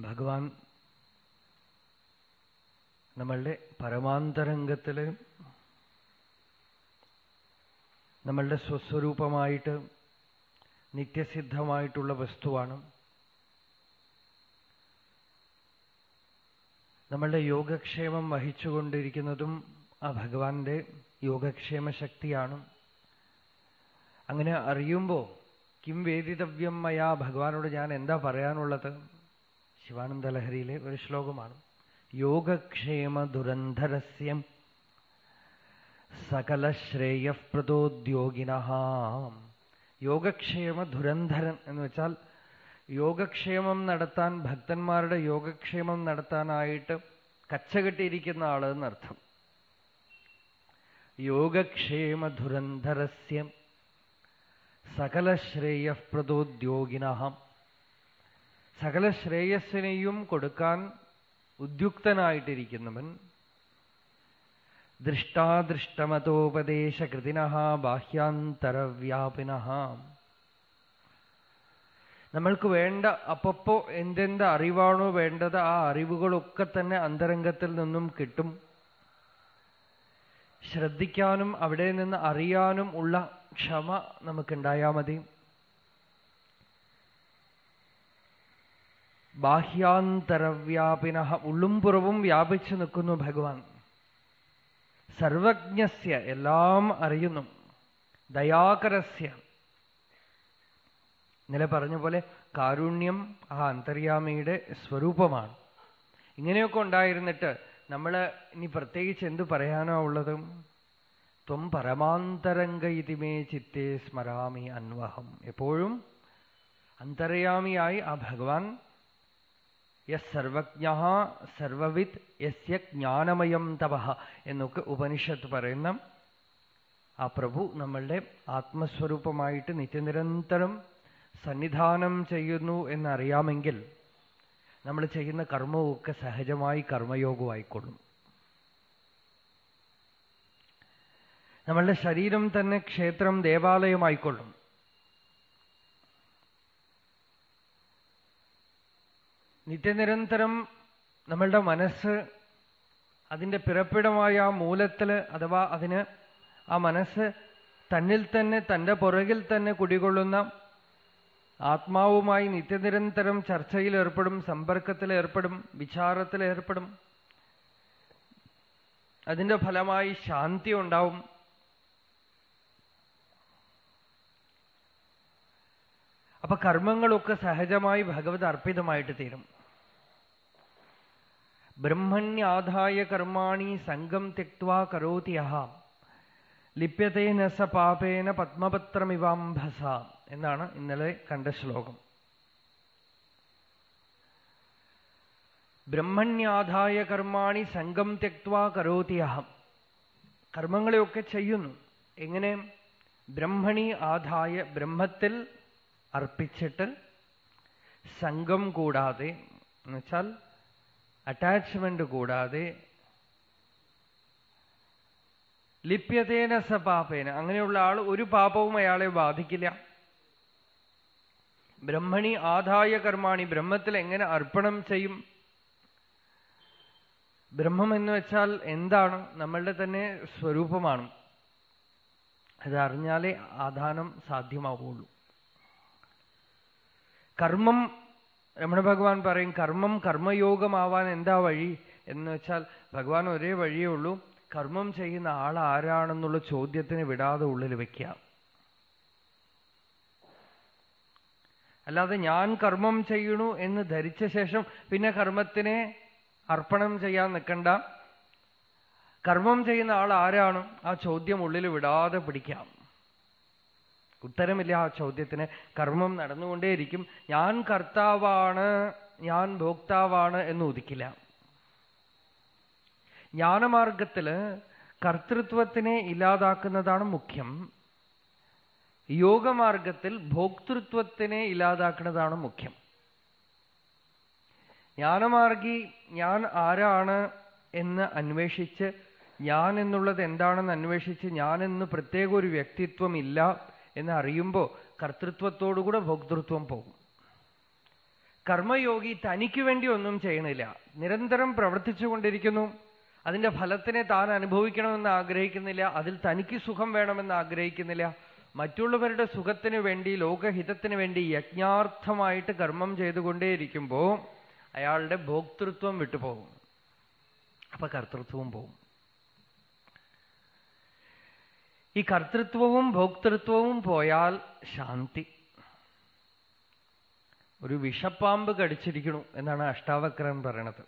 ഭഗവാൻ നമ്മളുടെ പരമാന്തരംഗത്തിൽ നമ്മളുടെ സ്വസ്വരൂപമായിട്ട് നിത്യസിദ്ധമായിട്ടുള്ള വസ്തുവാണ്. നമ്മളുടെ യോഗക്ഷേമം വഹിച്ചുകൊണ്ടിരിക്കുന്നതും ആ ഭഗവാന്റെ യോഗക്ഷേമ ശക്തിയാണ്. അങ്ങനെ അറിയുമ്പോൾ കിം വേദിതവ്യം മയാ? ഭഗവാനോട് ഞാൻ എന്താ പറയാനുള്ളത്? ശിവാനന്ദ ലഹരിയിലെ ഒരു ശ്ലോകമാണ്. യോഗക്ഷേമ ദുരന്ധരസ്യം സകല ശ്രേയപ്രദോദ്യോഗിന യോഗക്ഷേമ ദുരന്ധരൻ എന്ന് വെച്ചാൽ യോഗക്ഷേമം നടത്താൻ ഭക്തന്മാരുടെ യോഗക്ഷേമം നടത്താനായിട്ട് കച്ചകെട്ടിയിരിക്കുന്ന ആൾ എന്നർത്ഥം. യോഗക്ഷേമ ദുരന്ധരസ്യം സകല ശ്രേയപ്രദോദ്യോഗിന സകല ശ്രേയസ്സിനെയും കൊടുക്കാൻ ഉദ്യുക്തനായിട്ടിരിക്കുന്നവൻ ദൃഷ്ടാദൃഷ്ടമതോപദേശകൃതിന ബാഹ്യാന്തരവ്യാപിന നമ്മൾക്ക് വേണ്ട അപ്പപ്പോ എന്തെന്ത് അറിവാണോ വേണ്ടത് ആ അറിവുകളൊക്കെ തന്നെ അന്തരംഗത്തിൽ നിന്നും കിട്ടും. ശ്രദ്ധിക്കാനും അവിടെ നിന്ന് അറിയാനും ഉള്ള ക്ഷമ നമുക്കുണ്ടായാൽ മതി. ബാഹ്യാന്തരവ്യാപിന ഉള്ളും പുറവും വ്യാപിച്ചു നിൽക്കുന്നു ഭഗവാൻ. സർവജ്ഞസ്യ എല്ലാം അറിയുന്നു. ദയാകരസ്യ. ഇന്നലെ പറഞ്ഞ പോലെ കാരുണ്യം ആ അന്തര്യാമിയുടെ സ്വരൂപമാണ്. ഇങ്ങനെയൊക്കെ ഉണ്ടായിരുന്നിട്ട് നമ്മൾ ഇനി പ്രത്യേകിച്ച് എന്ത് പറയാനോ ഉള്ളത്? ത്വം പരമാന്തരംഗ ഇതിമേ ചിത്തേ സ്മരാമി അന്വഹം. എപ്പോഴും അന്തര്യാമിയായി ആ ഭഗവാൻ യസ് സർവജ്ഞ സർവവിത് യസ്യ ജ്ഞാനമയം തപ എന്നൊക്കെ ഉപനിഷത്ത് പറയുന്ന ആ പ്രഭു നമ്മളുടെ ആത്മസ്വരൂപമായിട്ട് നിത്യനിരന്തരം സന്നിധാനം ചെയ്യുന്നു എന്നറിയാമെങ്കിൽ നമ്മൾ ചെയ്യുന്ന കർമ്മമൊക്കെ സഹജമായി കർമ്മയോഗമായിക്കൊള്ളും. നമ്മളുടെ ശരീരം തന്നെ ക്ഷേത്രം ദേവാലയമായിക്കൊള്ളും. നിത്യനിരന്തരം നമ്മളുടെ മനസ്സ് അതിന്റെ പിറപ്പിടമായ ആ മൂലത്തിൽ അഥവാ അതിന് ആ മനസ്സ് തന്നിൽ തന്നെ തന്റെ പുറകിൽ തന്നെ കുടികൊള്ളുന്ന ആത്മാവുമായി നിത്യനിരന്തരം ചർച്ചയിൽ സമ്പർക്കത്തിൽ ഏർപ്പെടും വിചാരത്തിൽ അതിന്റെ ഫലമായി ശാന്തി ഉണ്ടാവും. അപ്പൊ കർമ്മങ്ങളൊക്കെ സഹജമായി ഭഗവത് അർപ്പിതമായിട്ട് തീരും. ബ്രഹ്മണ്യാധായ കർമാണി സംഘം തെക്വാ കരോതി അഹ. ലിപ്യതേന സ പാപേന പത്മപത്രമിവാംഭസ എന്നാണ് ഇന്നലെ കണ്ട ശ്ലോകം. ബ്രഹ്മണ്യാധായ കർമാണി സംഘം തെക്വാ കരോതി അഹം. കർമ്മങ്ങളെയൊക്കെ ചെയ്യുന്നു. എങ്ങനെ? ബ്രഹ്മണി ആധായ ബ്രഹ്മത്തിൽ അർപ്പിച്ചിട്ട് സംഘം കൂടാതെ എന്നുവെച്ചാൽ അറ്റാച്ച്മെന്റ് കൂടാതെ ലിപ്യതേന സ പാപേന. അങ്ങനെയുള്ള ആൾ ഒരു പാപവും അയാളെ ബാധിക്കില്ല. ബ്രഹ്മണി ആദായ കർമാണി ബ്രഹ്മത്തിൽ എങ്ങനെ അർപ്പണം ചെയ്യും? ബ്രഹ്മം എന്ന് വെച്ചാൽ എന്താണ്? നമ്മളുടെ തന്നെ സ്വരൂപമാണ്. അതറിഞ്ഞാലേ ആധാനം സാധ്യമാവുള്ളൂ. കർമ്മം രമണ ഭഗവാൻ പറയും കർമ്മം കർമ്മയോഗമാവാൻ എന്താ വഴി? എന്ന് വെച്ചാൽ ഭഗവാൻ ഒരേ വഴിയേ ഉള്ളൂ. കർമ്മം ചെയ്യുന്ന ആൾ ആരാണെന്നുള്ള ചോദ്യത്തിന് വിടാതെ ഉള്ളിൽ വെക്കുക. അല്ലാതെ ഞാൻ കർമ്മം ചെയ്യണു എന്ന് ധരിച്ച ശേഷം പിന്നെ കർമ്മത്തിനെ അർപ്പണം ചെയ്യാൻ നിൽക്കണ്ട. കർമ്മം ചെയ്യുന്ന ആൾ ആരാണ്? ആ ചോദ്യം ഉള്ളിൽ വിടാതെ പിടിക്കാം. ഉത്തരമില്ല ആ ചോദ്യത്തിന്. കർമ്മം നടന്നുകൊണ്ടേയിരിക്കും. ഞാൻ കർത്താവാണ് ഞാൻ ഭോക്താവാണ് എന്ന് ഉദിക്കില്ല. ജ്ഞാനമാർഗത്തിൽ കർത്തൃത്വത്തിനെ ഇല്ലാതാക്കുന്നതാണ് മുഖ്യം. യോഗമാർഗത്തിൽ ഭോക്തൃത്വത്തിനെ ഇല്ലാതാക്കുന്നതാണ് മുഖ്യം. ജ്ഞാനമാർഗി ഞാൻ ആരാണ് എന്ന് അന്വേഷിച്ച് ഞാൻ എന്നുള്ളത് എന്താണെന്ന് അന്വേഷിച്ച് ഞാനെന്ന് പ്രത്യേക ഒരു വ്യക്തിത്വം ഇല്ല എന്ന് അറിയുമ്പോൾ കർത്തൃത്വത്തോടുകൂടെ ഭോക്തൃത്വം പോകും. കർമ്മയോഗി തനിക്ക് വേണ്ടി ഒന്നും ചെയ്യണില്ല. നിരന്തരം പ്രവർത്തിച്ചുകൊണ്ടിരിക്കുന്നു അതിന്റെ ഫലത്തിനെ താൻ അനുഭവിക്കണമെന്ന് ആഗ്രഹിക്കുന്നില്ല. അതിൽ തനിക്ക് സുഖം വേണമെന്ന് ആഗ്രഹിക്കുന്നില്ല. മറ്റുള്ളവരുടെ സുഖത്തിന് വേണ്ടി ലോകഹിതത്തിന് വേണ്ടി യജ്ഞാർത്ഥമായിട്ട് കർമ്മം ചെയ്തുകൊണ്ടേയിരിക്കുമ്പോ അയാളുടെ ഭോക്തൃത്വം വിട്ടുപോകും. അപ്പൊ കർത്തൃത്വവും പോകും. ഈ കർത്തൃത്വവും ഭോക്തൃത്വവും പോയാൽ ശാന്തി. ഒരു വിഷപ്പാമ്പ് കടിച്ചിരിക്കണു എന്നാണ് അഷ്ടാവക്രൻ പറയണത്.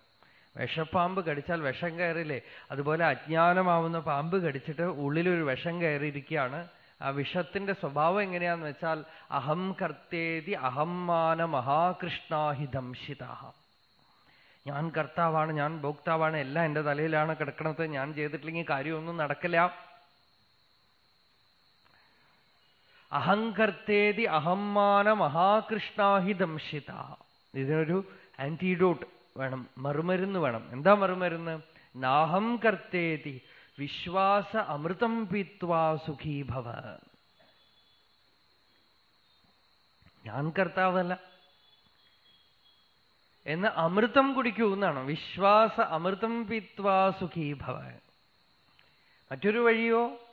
വിഷപ്പാമ്പ് കടിച്ചാൽ വിഷം കയറില്ലേ? അതുപോലെ അജ്ഞാനമാവുന്ന പാമ്പ് കടിച്ചിട്ട് ഉള്ളിലൊരു വിഷം കയറിയിരിക്കുകയാണ്. ആ വിഷത്തിന്റെ സ്വഭാവം എങ്ങനെയാന്ന് വെച്ചാൽ അഹം കർത്തേതി അഹംമാന മഹാകൃഷ്ണാഹിദംശിത ഞാൻ കർത്താവാണ് ഞാൻ ഭോക്താവാണ് എല്ലാം എന്റെ തലയിലാണ് കിടക്കണത്. ഞാൻ ചെയ്തിട്ടില്ലെങ്കിൽ കാര്യമൊന്നും നടക്കില്ല. അഹങ്കർത്തേതി അഹമ്മാന മഹാകൃഷ്ണാഹി ദംശിത ഇതിനൊരു ആന്റിഡോട്ട് വേണം മറുമരുന്ന് വേണം. എന്താ മറുമരുന്ന്? നാഹം കർത്തേതി വിശ്വാസ അമൃതം പീത്വാ സുഖീഭവ. ഞാൻ കർത്താവല്ല. എന്ന് അമൃതം കുടിക്കൂ എന്നാണ്. വിശ്വാസ അമൃതം പീത്വാ സുഖീഭവ. മറ്റൊരു വഴിയോ?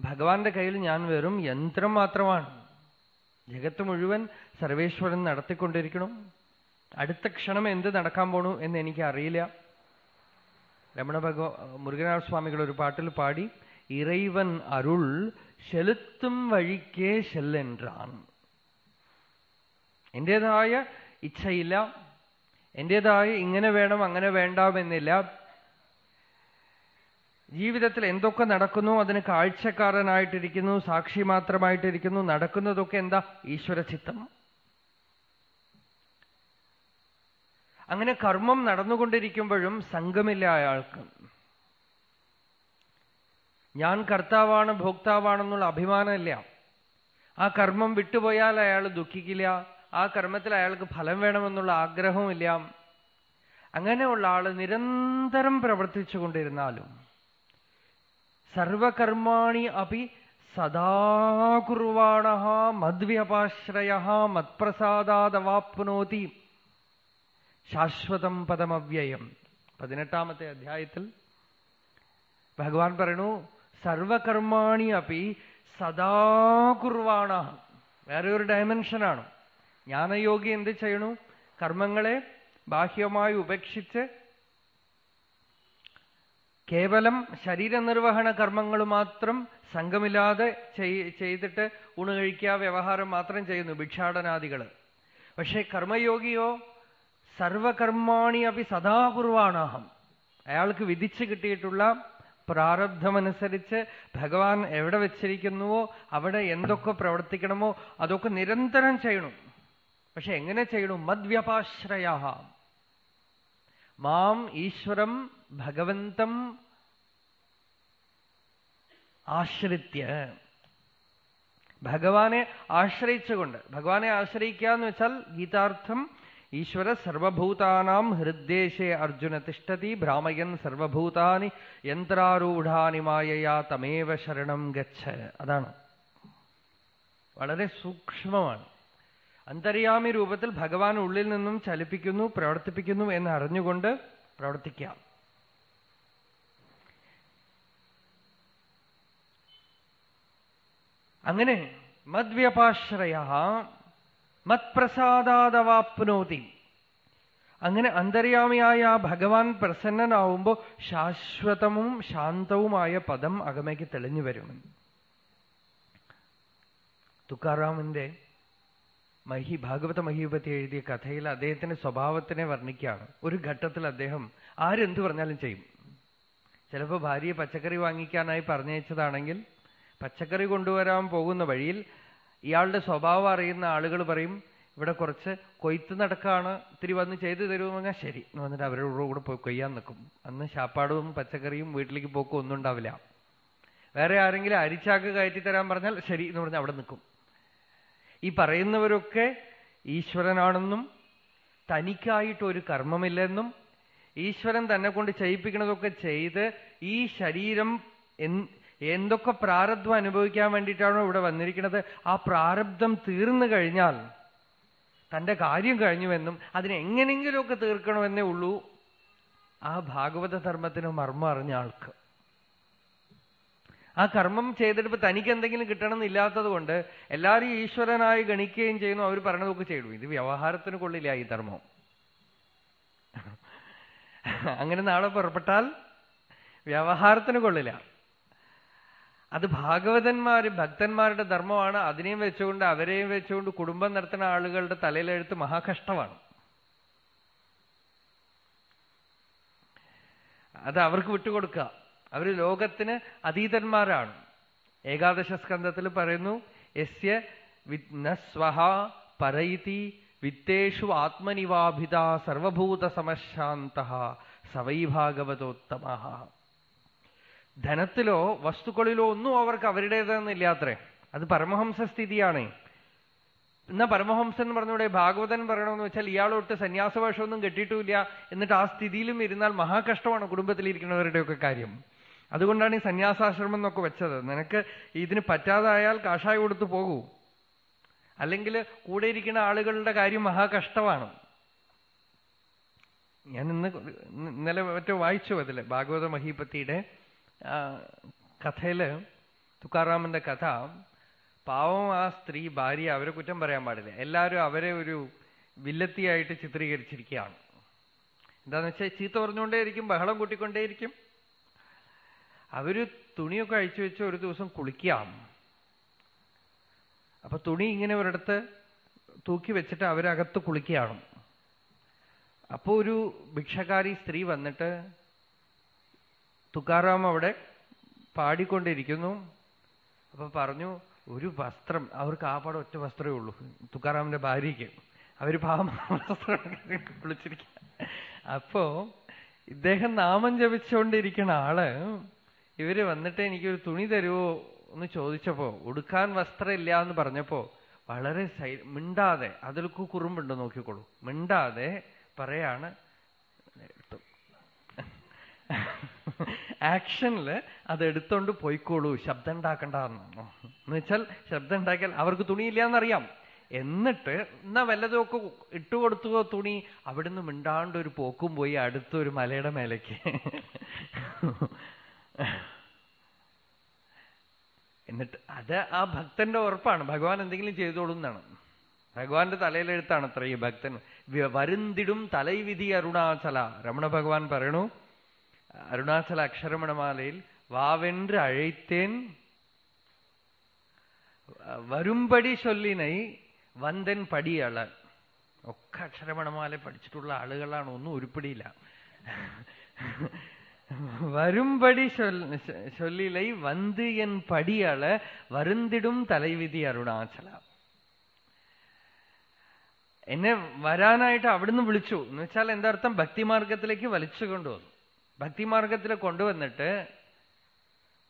ഭഗവാന്റെ കയ്യിൽ ഞാൻ വെറും യന്ത്രം മാത്രമാണ്. ജഗത്ത് മുഴുവൻ സർവേശ്വരൻ നടത്തിക്കൊണ്ടിരിക്കണം. അടുത്ത ക്ഷണം എന്ത് നടക്കാൻ പോണു എന്ന് എനിക്ക് അറിയില്ല രമണ ഭഗവ മുരുകനാഥ സ്വാമികൾ ഒരു പാട്ടിൽ പാടി ഇറൈവൻ അരുൾ ചെലുത്തും വഴിക്കേ ചെല്ലെൻറാൻ. എന്റേതായ ഇച്ഛയില്ല. എന്റേതായ ഇങ്ങനെ വേണം അങ്ങനെ വേണ്ടാമെന്നില്ല. ജീവിതത്തിൽ എന്തൊക്കെ നടക്കുന്നു അതിന് കാഴ്ചക്കാരനായിട്ടിരിക്കുന്നു സാക്ഷി മാത്രമായിട്ടിരിക്കുന്നു നടക്കുന്നതൊക്കെ എന്താ? ഈശ്വരചിത്തം. അങ്ങനെ കർമ്മം നടന്നുകൊണ്ടിരിക്കുമ്പോഴും സംഘമില്ല അയാൾക്ക്. ഞാൻ കർത്താവാണ് ഭോക്താവാണെന്നുള്ള അഭിമാനമില്ല. ആ കർമ്മം വിട്ടുപോയാൽ അയാൾ ദുഃഖിക്കില്ല. ആ കർമ്മത്തിൽ അയാൾക്ക് ഫലം വേണമെന്നുള്ള ആഗ്രഹവുമില്ല. അങ്ങനെയുള്ള ആൾ നിരന്തരം പ്രവർത്തിച്ചുകൊണ്ടിരുന്നാലും സർവകർമാണി അപ്പി സദാ കുർവാണ മദ്വ്യപാശ്രയ മത്പ്രസാദാദവാപ്നോതി. ശാശ്വതം പദമവ്യയം. പതിനെട്ടാമത്തെ അധ്യായത്തിൽ ഭഗവാൻ പറയണു സർവകർമാണി അപ്പി സദാ കുർവാണ. വേറെ ഒരു ഡയമെൻഷനാണ് ജ്ഞാനയോഗി എന്ത് ചെയ്യണു? കർമ്മങ്ങളെ ബാഹ്യമായി ഉപേക്ഷിച്ച് കേവലം ശരീരനിർവഹണ കർമ്മങ്ങൾ മാത്രം സംഘമില്ലാതെ ചെയ്തിട്ട് ഊണ് കഴിക്കുക വ്യവഹാരം മാത്രം ചെയ്യുന്നു ഭിക്ഷാടനാദികൾ പക്ഷേ കർമ്മയോഗിയോ സർവകർമാണി അപ്പി സദാ കുർവാണാഹം അയാൾക്ക് വിധിച്ചു കിട്ടിയിട്ടുള്ള പ്രാരബ്ധമനുസരിച്ച് ഭഗവാൻ എവിടെ വെച്ചിരിക്കുന്നുവോ അവിടെ എന്തൊക്കെ പ്രവർത്തിക്കണമോ അതൊക്കെ നിരന്തരം ചെയ്യണം. പക്ഷെ എങ്ങനെ ചെയ്യണം? മദ്വ്യപാശ്രയ മാം ഈശ്വരം ഭഗവന്തം ആശ്രിത്യ. ഭഗവാനെ ആശ്രയിച്ചുകൊണ്ട് ഭഗവാനെ ആശ്രയിക്കുക എന്ന് വെച്ചാൽ ഗീതാർത്ഥം ഈശ്വര സർവഭൂതാനാം ഹൃദ്ദേശേ അർജുന തിഷ്ടതി ഭ്രാമയൻ സർവഭൂതാനി യന്ത്രാരൂഢാനി മായയാ തമേവ ശരണം ഗച്ഛ. അതാണ്. വളരെ സൂക്ഷ്മമാണ്. അന്തര്യാമി രൂപത്തിൽ ഭഗവാൻ ഉള്ളിൽ നിന്നും ചലിപ്പിക്കുന്നു പ്രവർത്തിപ്പിക്കുന്നു എന്ന് അറിഞ്ഞുകൊണ്ട് പ്രവർത്തിക്കാം. അങ്ങനെ മദ്വ്യപാശ്രയ മത്പ്രസാദാദവാപ്നോതി. അങ്ങനെ അന്തര്യാമിയായ ആ ഭഗവാൻ പ്രസന്നനാവുമ്പോ ശാശ്വതവും ശാന്തവുമായ പദം അകമയ്ക്ക് തെളിഞ്ഞു വരും. തുക്കാറാമിന്റെ മഹി ഭാഗവത മഹീപതി എഴുതിയ കഥയിൽ അദ്ദേഹത്തിന്റെ സ്വഭാവത്തിനെ വർണിക്കുകയാണ്. ഒരു ഘട്ടത്തിൽ അദ്ദേഹം ആരെന്തു പറഞ്ഞാലും ചെയ്യും. ചിലപ്പോൾ ഭാര്യയെ പച്ചക്കറി വാങ്ങിക്കാനായി പറഞ്ഞയച്ചതാണെങ്കിൽ പച്ചക്കറി കൊണ്ടുവരാൻ പോകുന്ന വഴിയിൽ ഇയാളുടെ സ്വഭാവം അറിയുന്ന ആളുകൾ പറയും ഇവിടെ കുറച്ച് കൊയ്ത്ത് നടക്കാണ് ഇത്തിരി വന്ന് ചെയ്തു തരുമെന്ന് ശരി. എന്ന് വന്നിട്ട് അവരുടെ കൂടെ പോയി കൊയ്യാൻ നിൽക്കും അന്ന് ശാപ്പാടും പച്ചക്കറിയും വീട്ടിലേക്ക് പോക്കും ഒന്നും ഉണ്ടാവില്ല. വേറെ ആരെങ്കിലും അരിച്ചാക്ക് കയറ്റി തരാൻ പറഞ്ഞാൽ ശരി എന്ന് പറഞ്ഞാൽ അവിടെ നിൽക്കും ഈ പറയുന്നവരൊക്കെ ഈശ്വരനാണെന്നും തനിക്കായിട്ട് ഒരു കർമ്മമില്ലെന്നും ഈശ്വരൻ തന്നെ കൊണ്ട് ചെയ്യിപ്പിക്കുന്നതൊക്കെ ചെയ്ത് ഈ ശരീരം എന്തൊക്കെ പ്രാരബ്ധം അനുഭവിക്കാൻ വേണ്ടിയിട്ടാണോ ഇവിടെ വന്നിരിക്കുന്നത്? ആ പ്രാരബ്ധം തീർന്നു കഴിഞ്ഞാൽ തന്റെ കാര്യം കഴിഞ്ഞുവെന്നും അതിനെങ്ങനെങ്കിലുമൊക്കെ തീർക്കണമെന്നേ ഉള്ളൂ. ആ ഭാഗവത ധർമ്മത്തിന് മർമ്മം അറിഞ്ഞ ആൾക്ക്. ആ കർമ്മം ചെയ്തിട്ട് തനിക്ക് എന്തെങ്കിലും കിട്ടണമെന്നില്ലാത്തത് കൊണ്ട് എല്ലാവരും ഈശ്വരനായി ഗണിക്കുകയും ചെയ്യുന്നു. അവർ പറഞ്ഞതൊക്കെ ചെയ്തു. ഇത് വ്യവഹാരത്തിന് കൊള്ളില്ല ഈ ധർമ്മം. അങ്ങനെ നാളെ പുറപ്പെട്ടാൽ വ്യവഹാരത്തിന് കൊള്ളില്ല. അത് ഭാഗവതന്മാര് ഭക്തന്മാരുടെ ധർമ്മമാണ്. അതിനെയും വെച്ചുകൊണ്ട് അവരെയും വെച്ചുകൊണ്ട് കുടുംബം നടത്തുന്ന ആളുകളുടെ തലയിലെഴുത്ത് മഹാകഷ്ടമാണ്. അത് അവർക്ക് വിട്ടുകൊടുക്കുക. അവർ ലോകത്തിന് അതീതന്മാരാണ്. ഏകാദശ സ്കന്ധത്തിൽ പറയുന്നു യസ്യ സ്വഹ പരയിതി വിത്തേഷു ആത്മനിവാഭിത സർവഭൂത സമശാന്ത സവൈ ഭാഗവതോത്തമ. ധനത്തിലോ വസ്തുക്കളിലോ ഒന്നും അവർക്ക് അവരുടേതെന്നില്ലാത്രേ. അത് പരമഹംസ സ്ഥിതിയാണ് എന്നാ പരമഹംസൻ പറഞ്ഞൂടെ ഭാഗവതൻ പറയണമെന്ന് വെച്ചാൽ ഇയാളൊട്ട് സന്യാസവേഷമൊന്നും കെട്ടിയിട്ടുമില്ല എന്നിട്ട് ആ സ്ഥിതിയിലും ഇരുന്നാൽ മഹാകഷ്ടമാണ് കുടുംബത്തിലിരിക്കുന്നവരുടെയൊക്കെ കാര്യം. അതുകൊണ്ടാണ് ഈ സന്യാസാശ്രമം എന്നൊക്കെ വെച്ചത്. നിനക്ക് ഇതിന് പറ്റാതായാൽ കാഷായ കൊടുത്തു പോകൂ. അല്ലെങ്കിൽ കൂടെ ഇരിക്കുന്ന ആളുകളുടെ കാര്യം മഹാകഷ്ടമാണ്. ഞാൻ ഇന്ന് ഇന്നലെ മറ്റോ വായിച്ചു അതിൽ ഭാഗവത മഹീപത്തിയുടെ കഥയിൽ തുക്കാറാമന്റെ കഥ പാവം ആ സ്ത്രീ ഭാര്യ അവരെ കുറ്റം പറയാൻ പാടില്ല. എല്ലാവരും അവരെ ഒരു വില്ലത്തിയായിട്ട് ചിത്രീകരിച്ചിരിക്കുകയാണ്. എന്താന്ന് വെച്ചാൽ ചീത്ത പറഞ്ഞുകൊണ്ടേയിരിക്കും ബഹളം കൂട്ടിക്കൊണ്ടേയിരിക്കും. അവർ തുണിയൊക്കെ അഴിച്ചു വെച്ച് ഒരു ദിവസം കുളിക്കാം അപ്പൊ തുണി ഇങ്ങനെ ഒരിടത്ത് തൂക്കി വെച്ചിട്ട് അവരകത്ത് കുളിക്കുകയാണ്. അപ്പോ ഒരു ഭിക്ഷക്കാരി സ്ത്രീ വന്നിട്ട് തുക്കാറാം അവിടെ പാടിക്കൊണ്ടിരിക്കുന്നു. അപ്പൊ പറഞ്ഞു ഒരു വസ്ത്രം അവർക്ക് ആ പാടെ ഒറ്റ വസ്ത്രമേ ഉള്ളൂ. തുക്കാറാമിന്റെ ഭാര്യയ്ക്ക്. അവർ പാവം വസ്ത്രം കുളിച്ചിരിക്കുക അപ്പോ ഇദ്ദേഹം നാമം ജപിച്ചുകൊണ്ടിരിക്കുന്ന ആൾ ഇവർ വന്നിട്ട് എനിക്കൊരു തുണി തരുമോ എന്ന് ചോദിച്ചപ്പോ ഉടുക്കാൻ വസ്ത്രമില്ല എന്ന് പറഞ്ഞപ്പോ വളരെ സൈ മിണ്ടാതെ അതിൽക്ക് കുറുമ്പുണ്ട് നോക്കിക്കോളൂ. മിണ്ടാതെ പറയാണ് ആക്ഷനിൽ അത് എടുത്തോണ്ട് പോയിക്കോളൂ ശബ്ദം ഉണ്ടാക്കണ്ട എന്ന് വെച്ചാൽ ശബ്ദം ഉണ്ടാക്കിയാൽ അവർക്ക് തുണിയില്ല എന്നറിയാം എന്നിട്ട് എന്നാ വല്ലതൊക്കെ ഇട്ടുകൊടുത്തുവോ തുണി അവിടുന്ന് മിണ്ടാണ്ട് ഒരു പോക്കും പോയി അടുത്തൊരു മലയുടെ മേലേക്ക്. എന്നിട്ട് അത് ആ ഭക്തന്റെ ഉറപ്പാണ്. ഭഗവാൻ എന്തെങ്കിലും ചെയ്തോളും എന്നാണ്. ഭഗവാന്റെ തലയിലെഴുത്താണ് അത്ര ഈ ഭക്തൻ. വരുന്തിടും തലൈവിധി അരുണാചല. രമണ ഭഗവാൻ പറയണു അരുണാചല അക്ഷരമണമാലയിൽ மாலையில் അഴൈത്തേൻ വരുംപടി ചൊല്ലിനൈ വന്തൻ പടിയള ഒക്കെ അക്ഷരമണമാല പഠിച്ചിട്ടുള്ള ആളുകളാണ് ഒന്നും ഉരുപ്പിടിയില്ല. വരുംപടി ചൊല്ലിലൈ വന്ത് എൻ പടിയള വരുന്തിടും തലൈവിധി അരുണാചല. എന്നെ വരാനായിട്ട് അവിടുന്ന് വിളിച്ചു. എന്ന് വെച്ചാൽ എന്താർത്ഥം? ഭക്തിമാർഗത്തിലേക്ക് വലിച്ചു കൊണ്ടുവന്നു. ഭക്തിമാർഗത്തിൽ കൊണ്ടുവന്നിട്ട്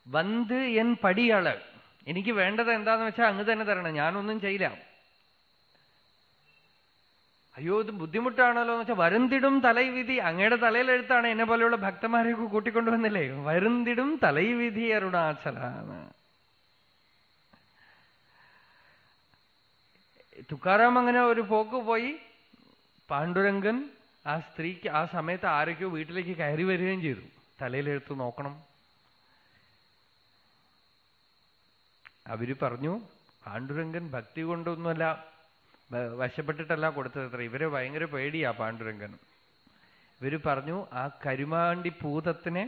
വന്ത് എൻ പടിയൾ. എനിക്ക് വേണ്ടത് എന്താന്ന് വെച്ചാൽ അങ്ങ് തന്നെ തരണം. ഞാനൊന്നും ചെയ്യില്ല. അയ്യോ ഇത് ബുദ്ധിമുട്ടാണല്ലോ എന്ന് വെച്ചാൽ വരുന്തിടും തലൈവിധി. അങ്ങയുടെ തലയിലെഴുത്താണ് എന്നെ പോലെയുള്ള ഭക്തന്മാരെയൊക്കെ കൂട്ടിക്കൊണ്ടുവന്നില്ലേ? വരുന്തിടും തലൈവിധി അരുണാചലാണ്. തുക്കാറാം അങ്ങനെ ഒരു പോക്ക് പോയി. പാണ്ഡുരംഗൻ ആ സ്ത്രീക്ക് ആ സമയത്ത് ആരൊക്കെയോ വീട്ടിലേക്ക് കയറി വരികയും ചെയ്തു. തലയിലെടുത്ത് നോക്കണം. അവർ പറഞ്ഞു പാണ്ഡുരംഗൻ ഭക്തി കൊണ്ടൊന്നുമല്ല വശപ്പെട്ടിട്ടല്ല കൊടുത്തത് അത്ര. ഇവരെ ഭയങ്കര പേടിയാ പാണ്ഡുരംഗൻ ഇവർ പറഞ്ഞു ആ കരുമാണ്ടി പൂതത്തിനെ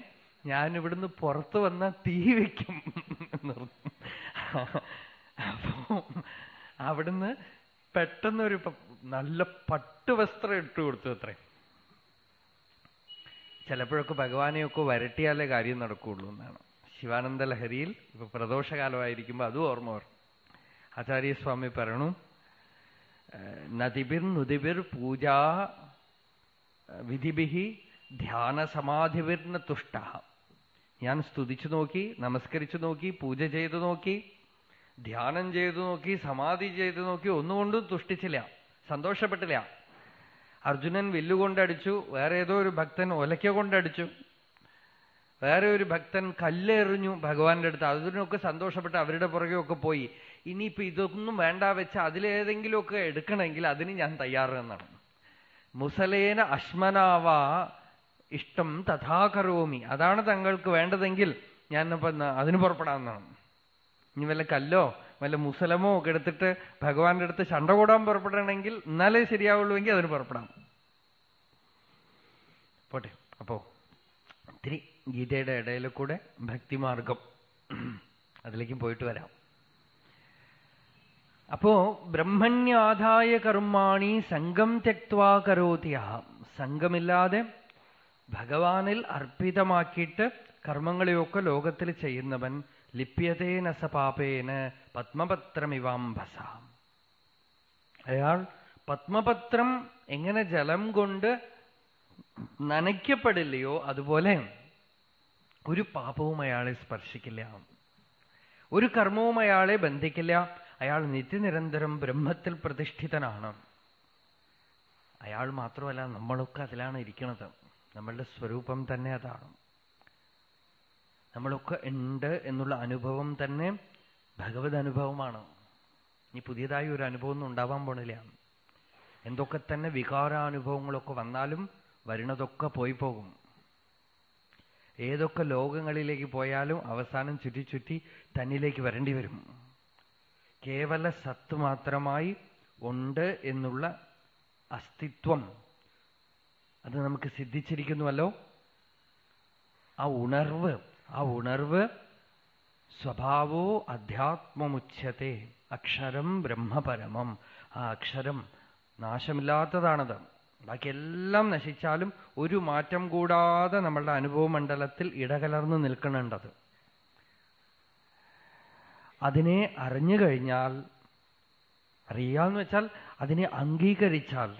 ഞാൻ ഇവിടുന്ന് പുറത്തു വന്ന തീ വയ്ക്കും അപ്പോ അവിടുന്ന് പെട്ടെന്നൊരു നല്ല പട്ടുവസ്ത്രം ഇട്ടു കൊടുത്തു അത്രേ. ചിലപ്പോഴൊക്കെ ഭഗവാനെയൊക്കെ വരട്ടിയാലേ കാര്യം നടക്കുകയുള്ളൂ എന്നാണ്. ശിവാനന്ദ ലഹരിയിൽ ഇപ്പൊ പ്രദോഷകാലമായിരിക്കുമ്പോ അതും ഓർമ്മ വരും. ആചാര്യസ്വാമി പറയണു നദിബിർ നുദിബിർ പൂജാ ധ്യാന സമാധിവിർന്ന തുഷ്ട. ഞാൻ സ്തുതിച്ചു നോക്കി നമസ്കരിച്ചു നോക്കി പൂജ ചെയ്തു നോക്കി ധ്യാനം ചെയ്തു നോക്കി സമാധി ചെയ്തു നോക്കി ഒന്നുകൊണ്ടും തുഷ്ടിച്ചില്ല. സന്തോഷപ്പെട്ടില്ല. അർജുനൻ വില്ലുകൊണ്ടടിച്ചു വേറെ ഏതോ ഒരു ഭക്തൻ ഒലയ്ക്ക കൊണ്ടടിച്ചു. വേറെ ഒരു ഭക്തൻ കല്ലെറിഞ്ഞു ഭഗവാന്റെ അടുത്ത്. അതിനൊക്കെ സന്തോഷപ്പെട്ട് അവരുടെ പുറകെ ഒക്കെ പോയി. ഇനിയിപ്പോ ഇതൊന്നും വേണ്ട വെച്ച് അതിലേതെങ്കിലുമൊക്കെ എടുക്കണമെങ്കിൽ അതിന് ഞാൻ തയ്യാറെന്നാണ് മുസലേന അശ്മനാവ ഇഷ്ടം തഥാകരോമി അതാണ് തങ്ങൾക്ക് വേണ്ടതെങ്കിൽ ഞാനിപ്പോ അതിന് പുറപ്പെടാമെന്നാണ്. ഇനി വല്ല കല്ലോ വല്ല മുസലമോ ഒക്കെ എടുത്തിട്ട് ഭഗവാന്റെ അടുത്ത് ചണ്ട കൂടാൻ പുറപ്പെടണമെങ്കിൽ എന്നാലേ ശരിയാവുള്ളൂവെങ്കിൽ അതിന് പുറപ്പെടാം. പോട്ടെ അപ്പോ ഇത്തിരി ഗീതയുടെ ഇടയിൽ കൂടെ ഭക്തിമാർഗം അതിലേക്കും പോയിട്ട് വരാം. അപ്പോ ബ്രഹ്മണ്യാധായ കർമാണി സംഘം തെക്വാ കരോതിയ സംഘമില്ലാതെ ഭഗവാനിൽ അർപ്പിതമാക്കിയിട്ട് കർമ്മങ്ങളെയൊക്കെ ലോകത്തിൽ ചെയ്യുന്നവൻ ലിപ്യതേന സ പാപേന പത്മപത്രമിവാംഭസ അയാൾ പത്മപത്രം എങ്ങനെ ജലം കൊണ്ട് നനയ്ക്കപ്പെടില്ലയോ അതുപോലെ ഒരു പാപവും അയാളെ സ്പർശിക്കില്ല. ഒരു കർമ്മവും അയാളെ ബന്ധിക്കില്ല. അയാൾ നിത്യനിരന്തരം ബ്രഹ്മത്തിൽ പ്രതിഷ്ഠിതനാണ്. അയാൾ മാത്രമല്ല നമ്മളൊക്കെ അതിലാണ് ഇരിക്കുന്നത് നമ്മളുടെ സ്വരൂപം തന്നെ അതാണ്. നമ്മളൊക്കെ ഉണ്ട് എന്നുള്ള അനുഭവം തന്നെ ഭഗവത് അനുഭവമാണ്. ഇനി പുതിയതായി ഒരു അനുഭവം ഒന്നും ഉണ്ടാവാൻ പോണില്ല. എന്തൊക്കെ തന്നെ വികാരാനുഭവങ്ങളൊക്കെ വന്നാലും വരുന്നതൊക്കെ പോയി പോകും. ഏതൊക്കെ ലോകങ്ങളിലേക്ക് പോയാലും അവസാനം ചുറ്റി ചുറ്റി തന്നിലേക്ക് വരേണ്ടി വരും. കേവല സത്ത് മാത്രമായി ഉണ്ട് എന്നുള്ള അസ്തിത്വം. അത് നമുക്ക് സിദ്ധിച്ചിരിക്കുന്നുവല്ലോ. ആ ഉണർവ് ആ ഉണർവ് സ്വഭാവോ അധ്യാത്മമുച്ഛത്തെ. അക്ഷരം ബ്രഹ്മപരമം. ആ അക്ഷരം നാശമില്ലാത്തതാണത്. ബാക്കിയെല്ലാം നശിച്ചാലും ഒരു മാറ്റം കൂടാതെ നമ്മളുടെ അനുഭവ മണ്ഡലത്തിൽ ഇടകലർന്ന് നിൽക്കണേണ്ടത്. അതിനെ അറിഞ്ഞു കഴിഞ്ഞാൽ അറിയാന്ന് വെച്ചാൽ അതിനെ അംഗീകരിച്ചാൽ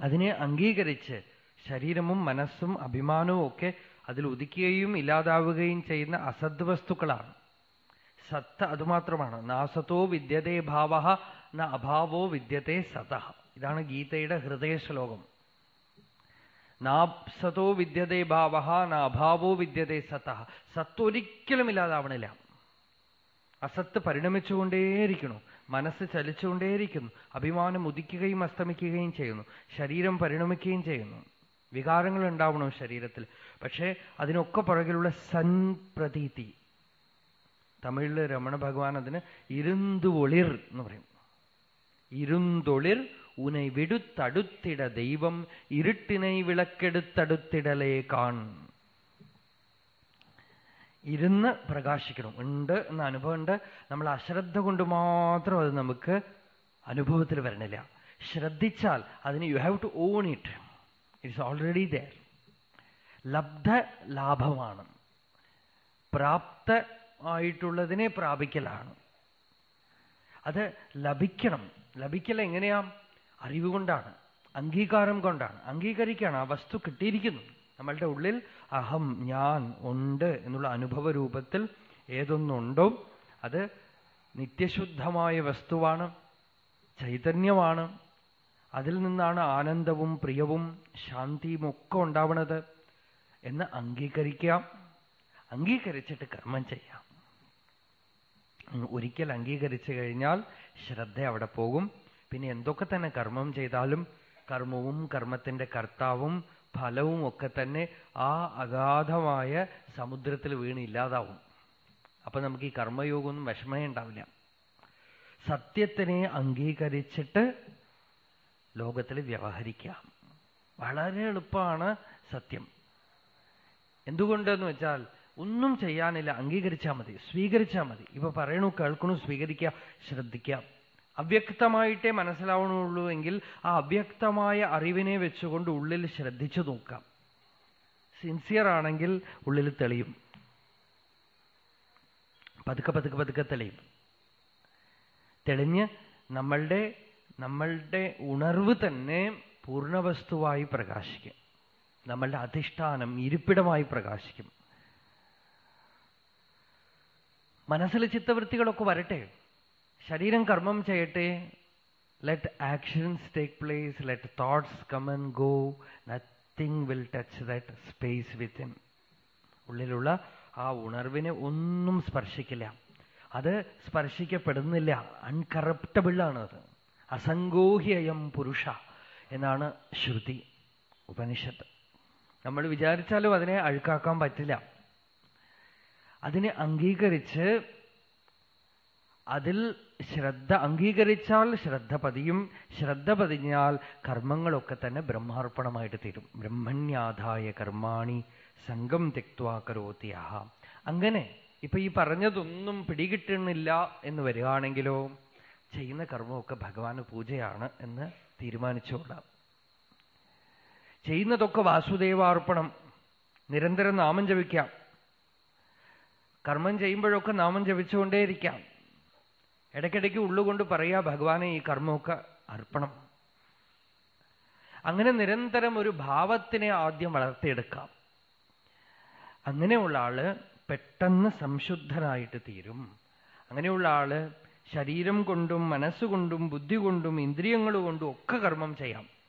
അതിനെ അംഗീകരിച്ച് ശരീരവും മനസ്സും അഭിമാനവും ഒക്കെ അതിൽ ഉദിക്കുകയും ഇല്ലാതാവുകയും ചെയ്യുന്ന അസദ് വസ്തുക്കളാണ് സത്ത് അതുമാത്രമാണ്. നാസത്തോ വിദ്യതേ ഭാവ ന അഭാവോ വിദ്യത്തെ സത. ഇതാണ് ഗീതയുടെ ഹൃദയ ശ്ലോകം. നാസതോ വിദ്യതേ ഭാവ ന അഭാവോ വിദ്യതേ സത. സത്ത് ഒരിക്കലും ഇല്ലാതാവണില്ല. അസത്ത് പരിണമിച്ചുകൊണ്ടേയിരിക്കുന്നു. മനസ്സ് ചലിച്ചുകൊണ്ടേയിരിക്കുന്നു. അഭിമാനം ഉദിക്കുകയും അസ്തമിക്കുകയും ചെയ്യുന്നു. ശരീരം പരിണമിക്കുകയും ചെയ്യുന്നു. വികാരങ്ങൾ ഉണ്ടാവണം ശരീരത്തിൽ. പക്ഷേ അതിനൊക്കെ പുറകിലുള്ള സൻപ്രതീതി. തമിഴിൽ രമണ ഭഗവാൻ അതിന് ഇരുന്തുഒളിർ എന്ന് പറയും. ഇരുന്തൊളിർ ഉനെ വിടുത്തടുത്തിട ദൈവം ഇരുട്ടിനെ വിളക്കെടുത്തടുത്തിടലേ കാൺ. ഇരുന്ന് പ്രകാശിക്കണം. ഉണ്ട് എന്ന അനുഭവമുണ്ട്. നമ്മൾ അശ്രദ്ധ കൊണ്ട് മാത്രം അത് നമുക്ക് അനുഭവത്തിൽ വരണില്ല. ശ്രദ്ധിച്ചാൽ അതിന് you have to own it it's already there ലബ്ധ ലാഭമാണ്. പ്രാപ്ത ആയിട്ടുള്ളതിനെ പ്രാപിക്കലാണ്. അത് ലഭിക്കണം. ലഭിക്കൽ എങ്ങനെയാ? അറിവ് കൊണ്ടാണ്. അംഗീകാരം കൊണ്ടാണ്. അംഗീകരിക്കുകയാണ് ആ വസ്തു കിട്ടിയിരിക്കുന്നു. നമ്മളുടെ ഉള്ളിൽ അഹം ഞാൻ ഉണ്ട് എന്നുള്ള അനുഭവ രൂപത്തിൽ ഏതൊന്നുണ്ടോ അത് നിത്യശുദ്ധമായ വസ്തുവാണ് ചൈതന്യമാണ്. അതിൽ നിന്നാണ് ആനന്ദവും പ്രിയവും ശാന്തിയും ഒക്കെ ഉണ്ടാവണത്. എന്ന് അംഗീകരിക്കാം. അംഗീകരിച്ചിട്ട് കർമ്മം ചെയ്യാം. ഒരിക്കൽ അംഗീകരിച്ചു കഴിഞ്ഞാൽ ശ്രദ്ധ അവിടെ പോകും. പിന്നെ എന്തൊക്കെ തന്നെ കർമ്മം ചെയ്താലും കർമ്മവും കർമ്മത്തിന്റെ കർത്താവും ഫലവും ഒക്കെ തന്നെ ആ അഗാധമായ സമുദ്രത്തിൽ വീണ് ഇല്ലാതാവും. അപ്പൊ നമുക്ക് ഈ കർമ്മയോഗമൊന്നും വിഷമേ ഉണ്ടാവില്ല. സത്യത്തിനെ അംഗീകരിച്ചിട്ട് ലോകത്തിൽ വ്യവഹരിക്കാം. വളരെ എളുപ്പമാണ് സത്യം. എന്തുകൊണ്ടെന്ന് വെച്ചാൽ ഒന്നും ചെയ്യാനില്ല അംഗീകരിച്ചാൽ മതി സ്വീകരിച്ചാൽ മതി. ഇപ്പൊ പറയണു കേൾക്കണു സ്വീകരിക്കുക ശ്രദ്ധിക്കാം. അവ്യക്തമായിട്ടേ മനസ്സിലാവണുള്ളൂ എങ്കിൽ ആ അവ്യക്തമായ അറിവിനെ വെച്ചുകൊണ്ട് ഉള്ളിൽ ശ്രദ്ധിച്ചു നോക്കാം. സിൻസിയർ ആണെങ്കിൽ ഉള്ളിൽ തെളിയും. പതുക്കെ പതുക്കെ പതുക്കെ തെളിയും. തെളിഞ്ഞ് നമ്മളുടെ നമ്മളുടെ ഉണർവ് തന്നെ പൂർണവസ്തുവായി പ്രകാശിക്കും. നമ്മളുടെ അധിഷ്ഠാനം ഇരിപ്പിടമായി പ്രകാശിക്കും. മനസ്സിൽ ചിത്തവൃത്തികളൊക്കെ വരട്ടെ. ശരീരം കർമ്മം ചെയ്യട്ടെ. Let actions take place let thoughts come and go nothing will touch that space within ഉള്ളിലുള്ള ആ ഉണർവിനെ ഒന്നും സ്പർശിക്കില്ല. അത് സ്പർശിക്കപ്പെടുന്നില്ല. അൺകറപ്റ്റബിൾ ആണ് അത്. അസംഗോഹ്യയം പുരുഷ എന്നാണ് ശ്രുതി ഉപനിഷത്ത്. നമ്മൾ വിചാരിച്ചാലും അതിനെ അഴുക്കാക്കാൻ പറ്റില്ല. അതിനെ അംഗീകരിച്ച് അതിൽ ശ്രദ്ധ അംഗീകരിച്ചാൽ ശ്രദ്ധ പതിയും ശ്രദ്ധ പതിഞ്ഞാൽ കർമ്മങ്ങളൊക്കെ തന്നെ ബ്രഹ്മാർപ്പണമായിട്ട് തീരും. ബ്രഹ്മണ്യാധായ കർമാണി സംഘം തെക്വാ കരോത്തിയ അങ്ങനെ ഇപ്പൊ ഈ പറഞ്ഞതൊന്നും പിടികിട്ടുന്നില്ല എന്ന് വരികയാണെങ്കിലോ ചെയ്യുന്ന കർമ്മമൊക്കെ ഭഗവാന് പൂജയാണ് എന്ന് തീരുമാനിച്ചോളാം. ചെയ്യുന്നതൊക്കെ വാസുദേവാർപ്പണം. നിരന്തരം നാമം ജപിക്കാം. കർമ്മം ചെയ്യുമ്പോഴൊക്കെ നാമം ജപിച്ചുകൊണ്ടേയിരിക്കാം. ഇടയ്ക്കിടയ്ക്ക് ഉള്ളുകൊണ്ട് പറയാ ഭഗവാനെ ഈ കർമ്മമൊക്കെ അർപ്പണം. അങ്ങനെ നിരന്തരം ഒരു ഭാവത്തിനെ ആദ്യം വളർത്തിയെടുക്കാം. അങ്ങനെയുള്ള ആൾ പെട്ടെന്ന് സംശുദ്ധനായിട്ട് തീരും. അങ്ങനെയുള്ള ആൾ ശരീരം കൊണ്ടും മനസ്സുകൊണ്ടും ബുദ്ധി കൊണ്ടും ഇന്ദ്രിയങ്ങൾ കൊണ്ടും ഒക്കെ കർമ്മം ചെയ്യാം.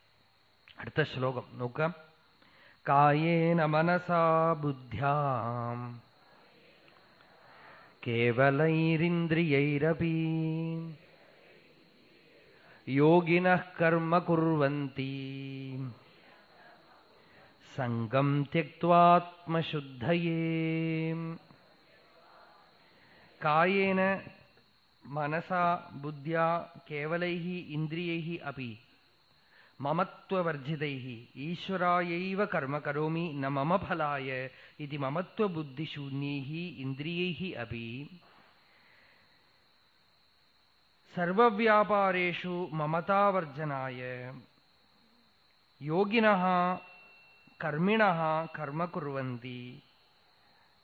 അടുത്ത ശ്ലോകം നോക്കാം കായേന മനസാ ബുദ്ധ്യാം. കേവലൈരിന്ദ്രിയൈരപി. യോഗിന കർമ്മ കുർവന്തി. സംഗം ത്യക്വാത്മശുദ്ധയേ കായേന മനസാ ബുദ്ധ്യാ കേവലൈ ഇന്ദ്രിയൈ അപി. മമത്വവർജിതൈः ഈശ്വരായൈവ കർമ്മ കരോമി ന മമ ഫലായ ഇതി മമത്വബുദ്ധിശൂന്യൈः ഇന്ദ്രിയൈः അപി സർവവ്യാപാരേഷു മമതാവർജനായ യോഗിനഃ കർമ്മിണഃ കർമ്മ കുർവന്തി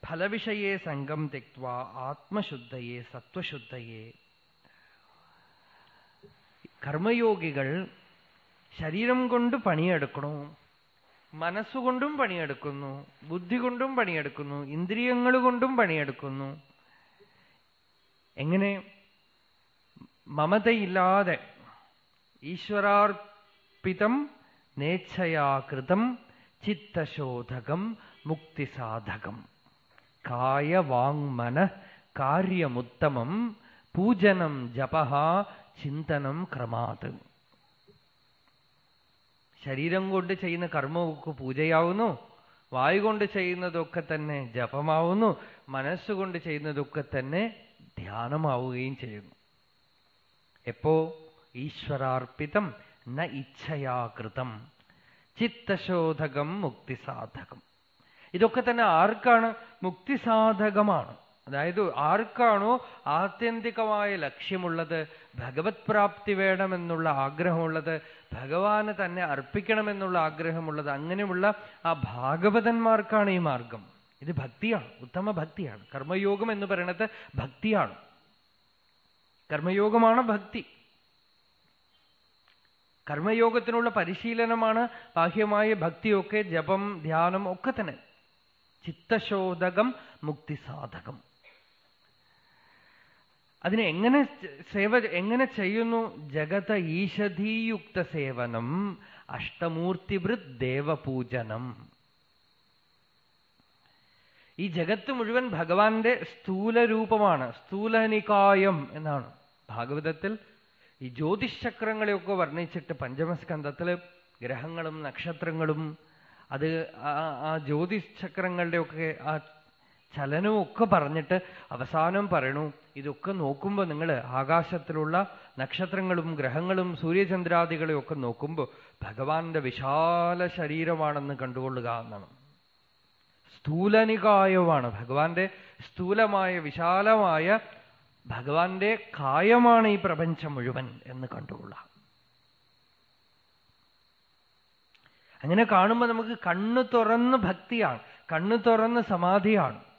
ഫലവിഷയെ സംഘം തെക്വാ ആത്മശുദ്ധയെ സത്വശുദ്ധയെ കർമ്മയോഗികൾ ശരീരം കൊണ്ട് പണിയെടുക്കണു മനസ്സുകൊണ്ടും പണിയെടുക്കുന്നു ബുദ്ധി കൊണ്ടും പണിയെടുക്കുന്നു ഇന്ദ്രിയങ്ങൾ കൊണ്ടും പണിയെടുക്കുന്നു. എങ്ങനെ? മമതയില്ലാതെ ഈശ്വരാർപ്പിതം നേച്ഛയാകൃതം ചിത്തശോധകം മുക്തിസാധകം. കായവാങ്മന കാര്യമുത്തമം പൂജനം ജപ ചിന്തനം ക്രമാത്. ശരീരം കൊണ്ട് ചെയ്യുന്ന കർമ്മമൊക്കെ പൂജയാവുന്നു. വായു കൊണ്ട് ചെയ്യുന്നതൊക്കെ തന്നെ ജപമാവുന്നു. മനസ്സുകൊണ്ട് ചെയ്യുന്നതൊക്കെ തന്നെ ധ്യാനമാവുകയും ചെയ്യുന്നു. എപ്പോ? ഈശ്വരാർപ്പിതം ന ഇച്ഛയാകൃതം. ചിത്തശോധകം മുക്തിസാധകം. ഇതൊക്കെ തന്നെ ആർക്കാണ്? മുക്തിസാധകമാണ്. അതായത് ആർക്കാണോ ആത്യന്തികമായ ലക്ഷ്യമുള്ളത് ഭഗവത് പ്രാപ്തി വേണമെന്നുള്ള ആഗ്രഹമുള്ളത് ഭഗവാന് തന്നെ അർപ്പിക്കണമെന്നുള്ള ആഗ്രഹമുള്ളത് അങ്ങനെയുള്ള ആ ഭാഗവതന്മാർക്കാണ് ഈ മാർഗം. ഇത് ഭക്തിയാണ് ഉത്തമ ഭക്തിയാണ്. കർമ്മയോഗം എന്ന് പറയുന്നത് ഭക്തിയാണ്. കർമ്മയോഗമാണ് ഭക്തി. കർമ്മയോഗത്തിനുള്ള പരിശീലനമാണ് ബാഹ്യമായ ഭക്തിയൊക്കെ ജപം ധ്യാനം ഒക്കെ തന്നെ. ചിത്തശോധകം മുക്തിസാധകം. അതിനെ എങ്ങനെ സേവ എങ്ങനെ ചെയ്യുന്നു? ജഗത ഈശധീയുക്ത സേവനം അഷ്ടമൂർത്തിവൃത് ദേവപൂജനം. ഈ ജഗത്ത് മുഴുവൻ ഭഗവാന്റെ സ്ഥൂല രൂപമാണ് സ്ഥൂലനികായം എന്നാണ്. ഭാഗവതത്തിൽ ഈ ജ്യോതിഷക്രങ്ങളെയൊക്കെ വർണിച്ചിട്ട് പഞ്ചമസ്കന്ധത്തിൽ ഗ്രഹങ്ങളും നക്ഷത്രങ്ങളും അത് ആ ജ്യോതിഷക്രങ്ങളുടെയൊക്കെ ആ ചലനവും ഒക്കെ പറഞ്ഞിട്ട് അവസാനം പറയണു ഇതൊക്കെ നോക്കുമ്പോൾ നിങ്ങൾ ആകാശത്തിലുള്ള നക്ഷത്രങ്ങളും ഗ്രഹങ്ങളും സൂര്യചന്ദ്രാദികളെയും ഒക്കെ നോക്കുമ്പോൾ ഭഗവാന്റെ വിശാല ശരീരമാണെന്ന് കണ്ടുകൊള്ളുക എന്നാണ്. സ്ഥൂലനികായമാണ് ഭഗവാന്റെ സ്ഥൂലമായ വിശാലമായ ഭഗവാന്റെ കായമാണ് ഈ പ്രപഞ്ചം മുഴുവൻ എന്ന് കണ്ടുകൊള്ളുക. അങ്ങനെ കാണുമ്പോൾ നമുക്ക് കണ്ണു തുറന്ന് ഭക്തിയാണ് കണ്ണു തുറന്ന് സമാധിയാണ്.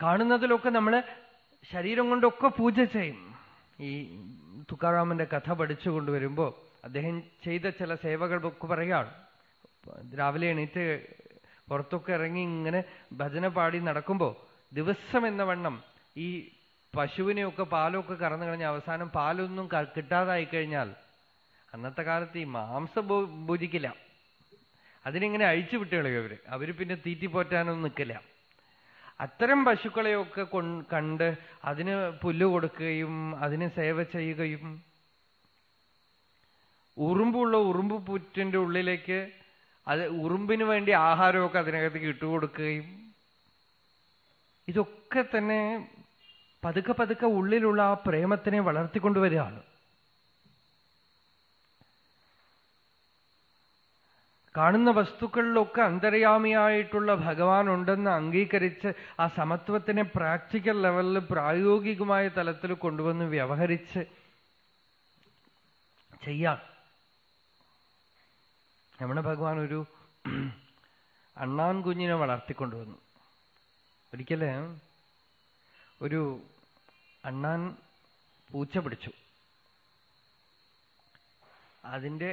കാണുന്നതിലൊക്കെ നമ്മൾ ശരീരം കൊണ്ടൊക്കെ പൂജ ചെയ്യും. ഈ തുക്കാറാമന്റെ കഥ പഠിച്ചു കൊണ്ടുവരുമ്പോൾ അദ്ദേഹം ചെയ്ത ചില സേവകളൊക്കെ പറയാണ് രാവിലെ എണീറ്റ് പുറത്തൊക്കെ ഇറങ്ങി ഇങ്ങനെ ഭജന പാടി നടക്കുമ്പോൾ ദിവസം എന്ന വണ്ണം ഈ പശുവിനെയൊക്കെ പാലൊക്കെ കറന്നു കഴിഞ്ഞാൽ അവസാനം പാലൊന്നും കിട്ടാതായി കഴിഞ്ഞാൽ അന്നത്തെ കാലത്ത് ഈ മാംസം ഭുജിക്കില്ല. അതിനിങ്ങനെ അഴിച്ചു വിട്ടുകളയും അവർ. അവർ പിന്നെ തീറ്റി പോറ്റാനൊന്നും നിൽക്കില്ല അത്തരം പശുക്കളെയൊക്കെ കൊ കണ്ട് അതിന് പുല്ല് കൊടുക്കുകയും അതിന് സേവ ചെയ്യുകയും ഉറുമ്പുള്ള ഉറുമ്പ് പുറ്റിന്റെ ഉള്ളിലേക്ക് അത് ഉറുമ്പിന് വേണ്ടി ആഹാരമൊക്കെ അതിനകത്തേക്ക് ഇട്ടുകൊടുക്കുകയും ഇതൊക്കെ തന്നെ പതുക്കെ പതുക്കെ ഉള്ളിലുള്ള ആ പ്രേമത്തിനെ വളർത്തിക്കൊണ്ടുവരികയാണ്. കാണുന്ന വസ്തുക്കളിലൊക്കെ അന്തര്യാമിയായിട്ടുള്ള ഭഗവാൻ ഉണ്ടെന്ന് അംഗീകരിച്ച് ആ സമത്വത്തിനെ പ്രാക്ടിക്കൽ ലെവലിൽ പ്രായോഗികമായ തലത്തിൽ കൊണ്ടുവന്ന് വ്യവഹരിച്ച് ചെയ്യാം. രമണ ഭഗവാൻ ഒരു അണ്ണാൻ കുഞ്ഞിനെ വളർത്തിക്കൊണ്ടുവന്നു. ഒരിക്കൽ ഒരു അണ്ണാൻ പൂച്ച പിടിച്ചു. അതിന്റെ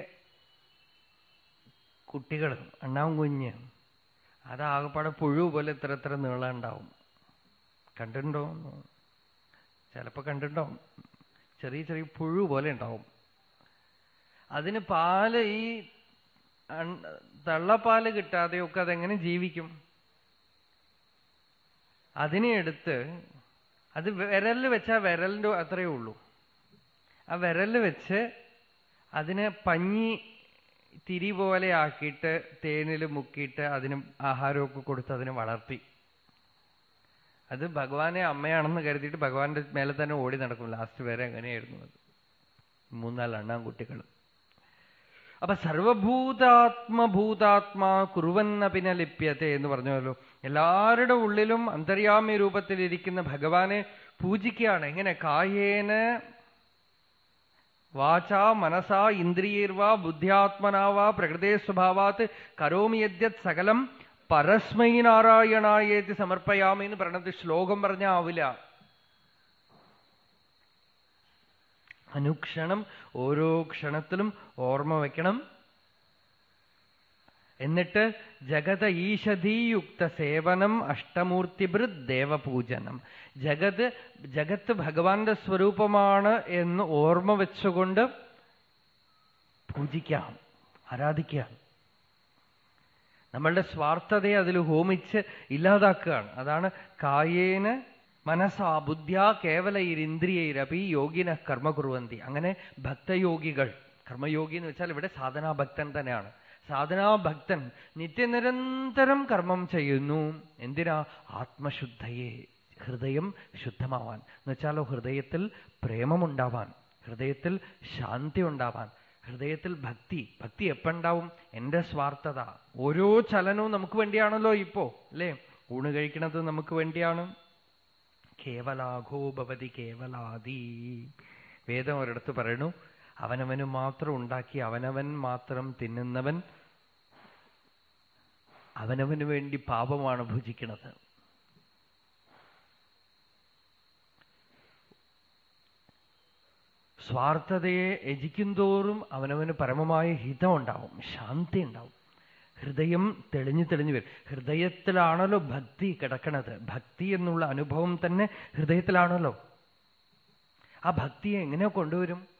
കുട്ടികൾ അണ്ണാവും കുഞ്ഞ്. അതാകപ്പാടെ പുഴു പോലെ ഇത്ര ഇത്ര നീളം ഉണ്ടാവും കണ്ടിട്ടുണ്ടോ? ചിലപ്പോൾ കണ്ടിട്ടുണ്ടാവും ചെറിയ ചെറിയ പുഴു പോലെ ഉണ്ടാവും. അതിന് പാൽ ഈ തള്ളപ്പാൽ കിട്ടാതെയൊക്കെ അതെങ്ങനെ ജീവിക്കും? അതിനെ എടുത്ത് അത് വിരലിൽ വെച്ചാൽ വിരലിന്റെ അത്രയേ ഉള്ളൂ. ആ വിരലിൽ വെച്ച് അതിനെ പഞ്ഞി തിരി പോലെ ആക്കിയിട്ട് തേനിൽ മുക്കിയിട്ട് അതിന് ആഹാരമൊക്കെ കൊടുത്ത് അതിനെ വളർത്തി. അത് ഭഗവാനെ അമ്മയാണെന്ന് കരുതിയിട്ട് ഭഗവാന്റെ മേലെ തന്നെ ഓടി നടക്കും. ലാസ്റ്റ് വരെ അങ്ങനെയായിരുന്നു അത്. മൂന്നാൽ അണ്ണാൻകുട്ടികൾ അപ്പൊ സർവഭൂതാത്മഭൂതാത്മാ കുറുവെന്ന പിന്നെ ലിപ്യത്തെ എന്ന് പറഞ്ഞല്ലോ എല്ലാവരുടെ ഉള്ളിലും അന്തര്യാമ്യ രൂപത്തിലിരിക്കുന്ന ഭഗവാനെ പൂജിക്കുകയാണ്. എങ്ങനെ? കായേന വാച മനസാ ഇന്ദ്രിയർവാ ബുദ്ധ്യാത്മനാവാ പ്രകൃതേ സ്വഭാവാത് കരോമി യദ്യത് സകലം പരസ്മൈ നാരായണായേതി സമർപ്പയാമെന്ന് പറഞ്ഞത് ശ്ലോകം പറഞ്ഞ ആവില്ല. അനുക്ഷണം ഓരോ ക്ഷണത്തിലും ഓർമ്മ വയ്ക്കണം എന്നിട്ട് ജഗത ഈശധീയുക്ത സേവനം അഷ്ടമൂർത്തിഭൃത് ദേവപൂജനം ജഗത് ജഗത്ത് ഭഗവാന്റെ സ്വരൂപമാണ് എന്ന് ഓർമ്മ വെച്ചുകൊണ്ട് പൂജിക്കാം ആരാധിക്കാം. നമ്മളുടെ സ്വാർത്ഥതയെ അതിൽ ഹോമിച്ച് ഇല്ലാതാക്കുകയാണ്. അതാണ് കായേന മനസ്സാ ബുദ്ധ്യാ കേവല ഇരിന്ദ്രിയൈരപി യോഗിന കർമ്മ കുറുവന്തി. അങ്ങനെ ഭക്തയോഗികൾ കർമ്മയോഗി എന്ന് വെച്ചാൽ ഇവിടെ സാധനാഭക്തൻ തന്നെയാണ്. സാധനാഭക്തൻ നിത്യനിരന്തരം കർമ്മം ചെയ്യുന്നു. എന്തിനാ? ആത്മശുദ്ധയെ ഹൃദയം ശുദ്ധമാവാൻ. എന്നുവെച്ചാലോ ഹൃദയത്തിൽ പ്രേമമുണ്ടാവാൻ ഹൃദയത്തിൽ ശാന്തി ഉണ്ടാവാൻ ഹൃദയത്തിൽ ഭക്തി ഭക്തി എപ്പോണ്ടാവും? എന്റെ സ്വാർത്ഥത. ഓരോ ചലനവും നമുക്ക് വേണ്ടിയാണല്ലോ ഇപ്പോ അല്ലേ? ഊണ് കഴിക്കുന്നത് നമുക്ക് വേണ്ടിയാണ്. കേവലാഘോ ഭവതി കേവലാദി. വേദം ഒരിടത്ത് പറയണു അവനവന് മാത്രം ഉണ്ടാക്കി അവനവൻ മാത്രം തിന്നുന്നവൻ അവനവന് വേണ്ടി പാപമാണ് ഭുജിക്കുന്നത്. സ്വാർത്ഥതയെ യജിക്കുന്തോറും അവനവന് പരമമായ ഹിതം ഉണ്ടാവും ശാന്തി ഉണ്ടാവും ഹൃദയം തെളിഞ്ഞു തെളിഞ്ഞു വരും. ഹൃദയത്തിലാണല്ലോ ഭക്തി കിടക്കണത്. ഭക്തി എന്നുള്ള അനുഭവം തന്നെ ഹൃദയത്തിലാണല്ലോ. ആ ഭക്തിയെ എങ്ങനെ കൊണ്ടുവരും?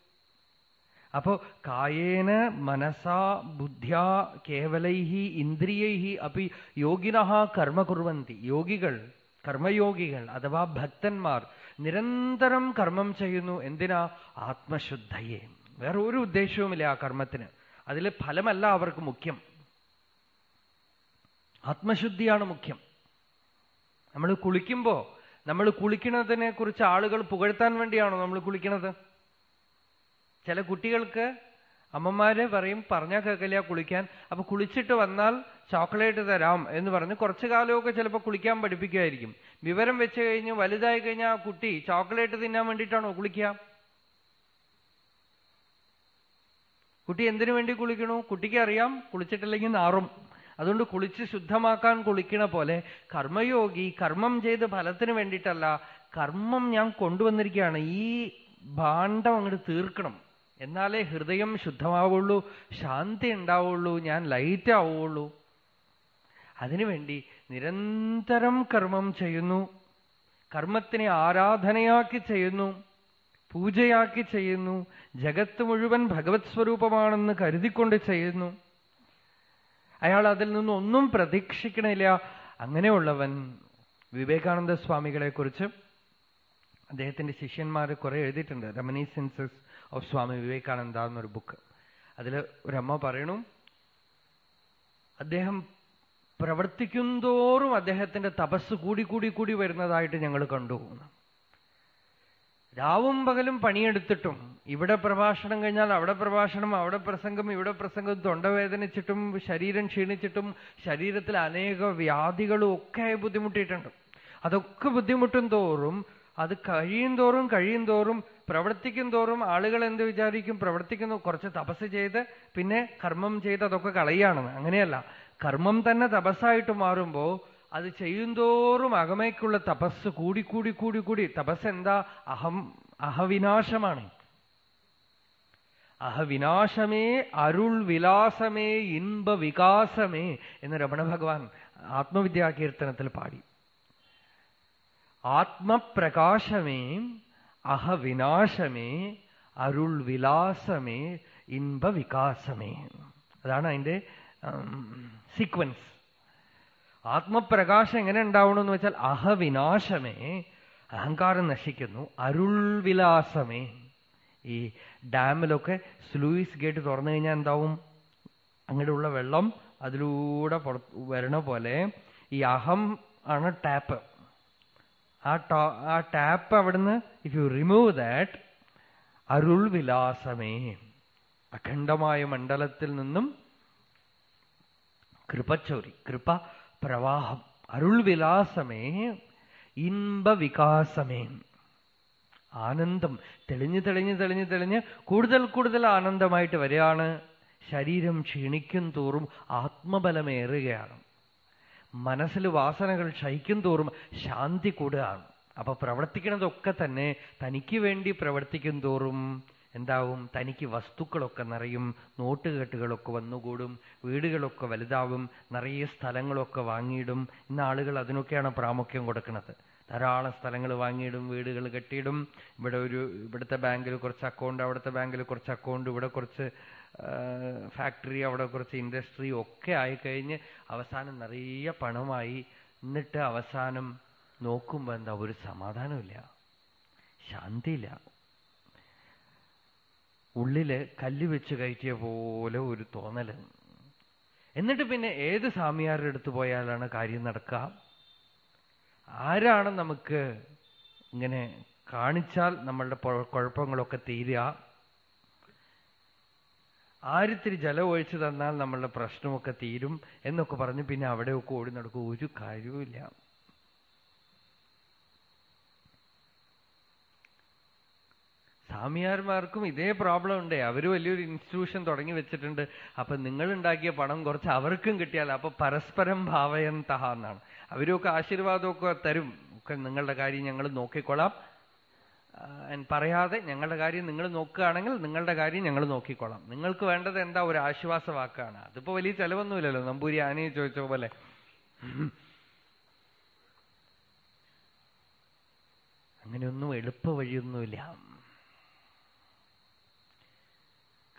അപ്പോ കായേന മനസാ ബുദ്ധ്യാ കേവലൈഹി ഇന്ദ്രിയൈഹി അപ്പി യോഗിന കർമ്മ കുറുവന്തി യോഗികൾ കർമ്മയോഗികൾ അഥവാ ഭക്തന്മാർ നിരന്തരം കർമ്മം ചെയ്യുന്നു എന്തിനാ? ആത്മശുദ്ധയെ. വേറെ ഒരു ഉദ്ദേശവുമില്ല ആ കർമ്മത്തിന്. അതിൽ ഫലമല്ല അവർക്ക് മുഖ്യം. ആത്മശുദ്ധിയാണ് മുഖ്യം. നമ്മൾ കുളിക്കുമ്പോ നമ്മൾ കുളിക്കുന്നതിനെ കുറിച്ച് ആളുകൾ പുകഴ്ത്താൻ വേണ്ടിയാണോ നമ്മൾ കുളിക്കുന്നത്? ചില കുട്ടികൾക്ക് അമ്മമാര് പറയും പറഞ്ഞാൽ കേൾക്കില്ല കുളിക്കാൻ. അപ്പൊ കുളിച്ചിട്ട് വന്നാൽ ചോക്ലേറ്റ് തരാം എന്ന് പറഞ്ഞ് കുറച്ചു കാലമൊക്കെ ചിലപ്പോൾ കുളിക്കാൻ പഠിപ്പിക്കുമായിരിക്കും വിവരം വെച്ച് കഴിഞ്ഞ് വലുതായി കഴിഞ്ഞാൽ ആ കുട്ടി ചോക്ലേറ്റ് തിന്നാൻ വേണ്ടിയിട്ടാണോ കുളിക്കുക? കുട്ടി എന്തിനു വേണ്ടി കുളിക്കണു? കുട്ടിക്ക് അറിയാം കുളിച്ചിട്ടില്ലെങ്കിൽ നാറും. അതുകൊണ്ട് കുളിച്ച് ശുദ്ധമാക്കാൻ കുളിക്കണ പോലെ കർമ്മയോഗി കർമ്മം ചെയ്ത് ഫലത്തിന് വേണ്ടിയിട്ടല്ല കർമ്മം ഞാൻ കൊണ്ടുവന്നിരിക്കുകയാണ്. ഈ ഭാണ്ഡം അങ്ങോട്ട് തീർക്കണം. എന്നാലേ ഹൃദയം ശുദ്ധമാവുള്ളൂ ശാന്തി ഉണ്ടാവുള്ളൂ ഞാൻ ലൈറ്റ് ആവുള്ളൂ. അതിനുവേണ്ടി നിരന്തരം കർമ്മം ചെയ്യുന്നു. കർമ്മത്തിനെ ആരാധനയാക്കി ചെയ്യുന്നു പൂജയാക്കി ചെയ്യുന്നു ജഗത്ത് മുഴുവൻ ഭഗവത് സ്വരൂപമാണെന്ന് കരുതിക്കൊണ്ട് ചെയ്യുന്നു. അയാൾ അതിൽ നിന്നൊന്നും പ്രതീക്ഷിക്കണില്ല. അങ്ങനെയുള്ളവൻ വിവേകാനന്ദ സ്വാമികളെക്കുറിച്ച് അദ്ദേഹത്തിന്റെ ശിഷ്യന്മാർ കുറെ എഴുതിയിട്ടുണ്ട്. റെമനീസെൻസസ് ഓഫ് സ്വാമി വിവേകാനന്ദ എന്നൊരു ബുക്ക്. അതിൽ ഒരമ്മ പറയണു അദ്ദേഹം പ്രവർത്തിക്കുന്തോറും അദ്ദേഹത്തിന്റെ തപസ് കൂടി കൂടി കൂടി വരുന്നതായിട്ട് ഞങ്ങൾ കണ്ടു. രാവും പകലും പണിയെടുത്തിട്ടും ഇവിടെ പ്രഭാഷണം കഴിഞ്ഞാൽ അവിടെ പ്രഭാഷണം അവിടെ പ്രസംഗം ഇവിടെ പ്രസംഗം തൊണ്ടവേദനിച്ചിട്ടും ശരീരം ക്ഷീണിച്ചിട്ടും ശരീരത്തിൽ അനേക വ്യാധികളും ഒക്കെ ബുദ്ധിമുട്ടിയിട്ടുണ്ട്. അതൊക്കെ ബുദ്ധിമുട്ടും തോറും അത് കഴിയും തോറും കഴിയും തോറും പ്രവർത്തിക്കും തോറും ആളുകൾ എന്ത് വിചാരിക്കും? പ്രവർത്തിക്കുന്നു. കുറച്ച് തപസ് ചെയ്ത് പിന്നെ കർമ്മം ചെയ്ത് അതൊക്കെ കളയുകയാണെന്ന് അങ്ങനെയല്ല. കർമ്മം തന്നെ തപസ്സായിട്ട് മാറുമ്പോൾ അത് ചെയ്യുന്തോറും അകമയ്ക്കുള്ള തപസ് കൂടി കൂടി കൂടി കൂടി. തപസ് എന്താ? അഹം അഹവിനാശമാണ്. അഹവിനാശമേ അരുൾ വിലാസമേ ഇൻപ വികാസമേ എന്ന് രമണ ഭഗവാൻ ആത്മവിദ്യാകീർത്തനത്തിൽ പാടി. ആത്മപ്രകാശമേ അഹവിനാശമേ അരുൾ വിലാസമേ ഇൻപ വികാസമേ അതാണ് അതിന്റെ സീക്വൻസ് ആത്മപ്രകാശം എങ്ങനെ ഉണ്ടാവണമെന്ന് വെച്ചാൽ അഹവിനാശമേ അഹങ്കാരം നശിക്കുന്നു അരുൾ വിലാസമേ ഈ ഡാമിലൊക്കെ സ്ലൂയിസ് ഗേറ്റ് തുറന്നു കഴിഞ്ഞാൽ എന്താവും? അങ്ങനെയുള്ള വെള്ളം അതിലൂടെ പുറത്ത് വരണ പോലെ ഈ അഹം ആണ് ടാപ്പ്. ആ ടോ ആ ടാപ്പ് അവിടുന്ന് ഇഫ് യു റിമൂവ് ദാറ്റ് അരുൾ വിലാസമേ അഖണ്ഡമായ മണ്ഡലത്തിൽ നിന്നും കൃപച്ചോരി കൃപ പ്രവാഹം അരുൾ വിലാസമേ ഇൻപ വികാസമേ ആനന്ദം തെളിഞ്ഞ് തെളിഞ്ഞ് തെളിഞ്ഞ് തെളിഞ്ഞ് കൂടുതൽ കൂടുതൽ ആനന്ദമായിട്ട് വരികയാണ്. ശരീരം ക്ഷീണിക്കും തോറും ആത്മബലമേറുകയാണ്. മനസ്സിൽ വാസനകൾ ക്ഷയിക്കും തോറും ശാന്തി കൂടുകയാണ്. അപ്പൊ പ്രവർത്തിക്കുന്നതൊക്കെ തന്നെ തനിക്ക് വേണ്ടി പ്രവർത്തിക്കും തോറും എന്താവും? തനിക്ക് വസ്തുക്കളൊക്കെ നിറയും നോട്ടുകെട്ടുകളൊക്കെ വന്നുകൂടും വീടുകളൊക്കെ വലുതാവും നിറയെ സ്ഥലങ്ങളൊക്കെ വാങ്ങിയിടും. ഇന്ന് ആളുകൾ അതിനൊക്കെയാണ് പ്രാമുഖ്യം കൊടുക്കുന്നത്. ധാരാളം സ്ഥലങ്ങൾ വാങ്ങിയിടും വീടുകൾ കെട്ടിയിടും. ഇവിടെ ഒരു ഇവിടുത്തെ ബാങ്കിൽ കുറച്ച് അക്കൗണ്ട് അവിടുത്തെ ബാങ്കിൽ കുറച്ച് അക്കൗണ്ട് ഇവിടെ കുറച്ച് ഫാക്ടറി അവിടെ കുറച്ച് ഇൻഡസ്ട്രി ഒക്കെ ആയിക്കഴിഞ്ഞ് അവസാനം നിറയെ പണമായി. എന്നിട്ട് അവസാനം നോക്കുമ്പോ എന്താ ഒരു സമാധാനമില്ല ശാന്തിയില്ല. ഉള്ളിൽ കല്ല് വെച്ച് കയറ്റിയ പോലെ ഒരു തോന്നൽ. എന്നിട്ട് പിന്നെ ഏത് സ്വാമിയാരുടെ അടുത്ത് പോയാലാണ് കാര്യം നടക്കുക ആരാണ് നമുക്ക് ഇങ്ങനെ കാണിച്ചാൽ നമ്മളുടെ കുഴപ്പങ്ങളൊക്കെ തീരുക? ആരിത്തിരി ജലം ഒഴിച്ചു തന്നാൽ നമ്മളുടെ പ്രശ്നമൊക്കെ തീരും എന്നൊക്കെ പറഞ്ഞ് പിന്നെ അവിടെയൊക്കെ ഓടി നടക്കും. ഒരു കാര്യവുമില്ല. സ്വാമിയാർമാർക്കും ഇതേ പ്രോബ്ലം ഉണ്ട്. അവർ വലിയൊരു ഇൻസ്റ്റിറ്റ്യൂഷൻ തുടങ്ങി വെച്ചിട്ടുണ്ട്. അപ്പൊ നിങ്ങൾ ഉണ്ടാക്കിയ പണം കുറച്ച് അവർക്കും കിട്ടിയാൽ അപ്പൊ പരസ്പരം ഭാവയന്തഹ എന്നാണ്. അവരൊക്കെ ആശീർവാദമൊക്കെ തരും. ഒക്കെ നിങ്ങളുടെ കാര്യം ഞങ്ങൾ നോക്കിക്കൊള്ളാം. പറയാതെ ഞങ്ങളുടെ കാര്യം നിങ്ങൾ നോക്കുകയാണെങ്കിൽ നിങ്ങളുടെ കാര്യം ഞങ്ങൾ നോക്കിക്കോളാം. നിങ്ങൾക്ക് വേണ്ടത് എന്താ ഒരു ആശ്വാസ വാക്കാണ് അതിപ്പോ വലിയ ചെലവൊന്നുമില്ലല്ലോ. നമ്പൂരി ആനയെ ചോദിച്ച പോലെ. അങ്ങനെയൊന്നും എളുപ്പ വഴിയൊന്നുമില്ല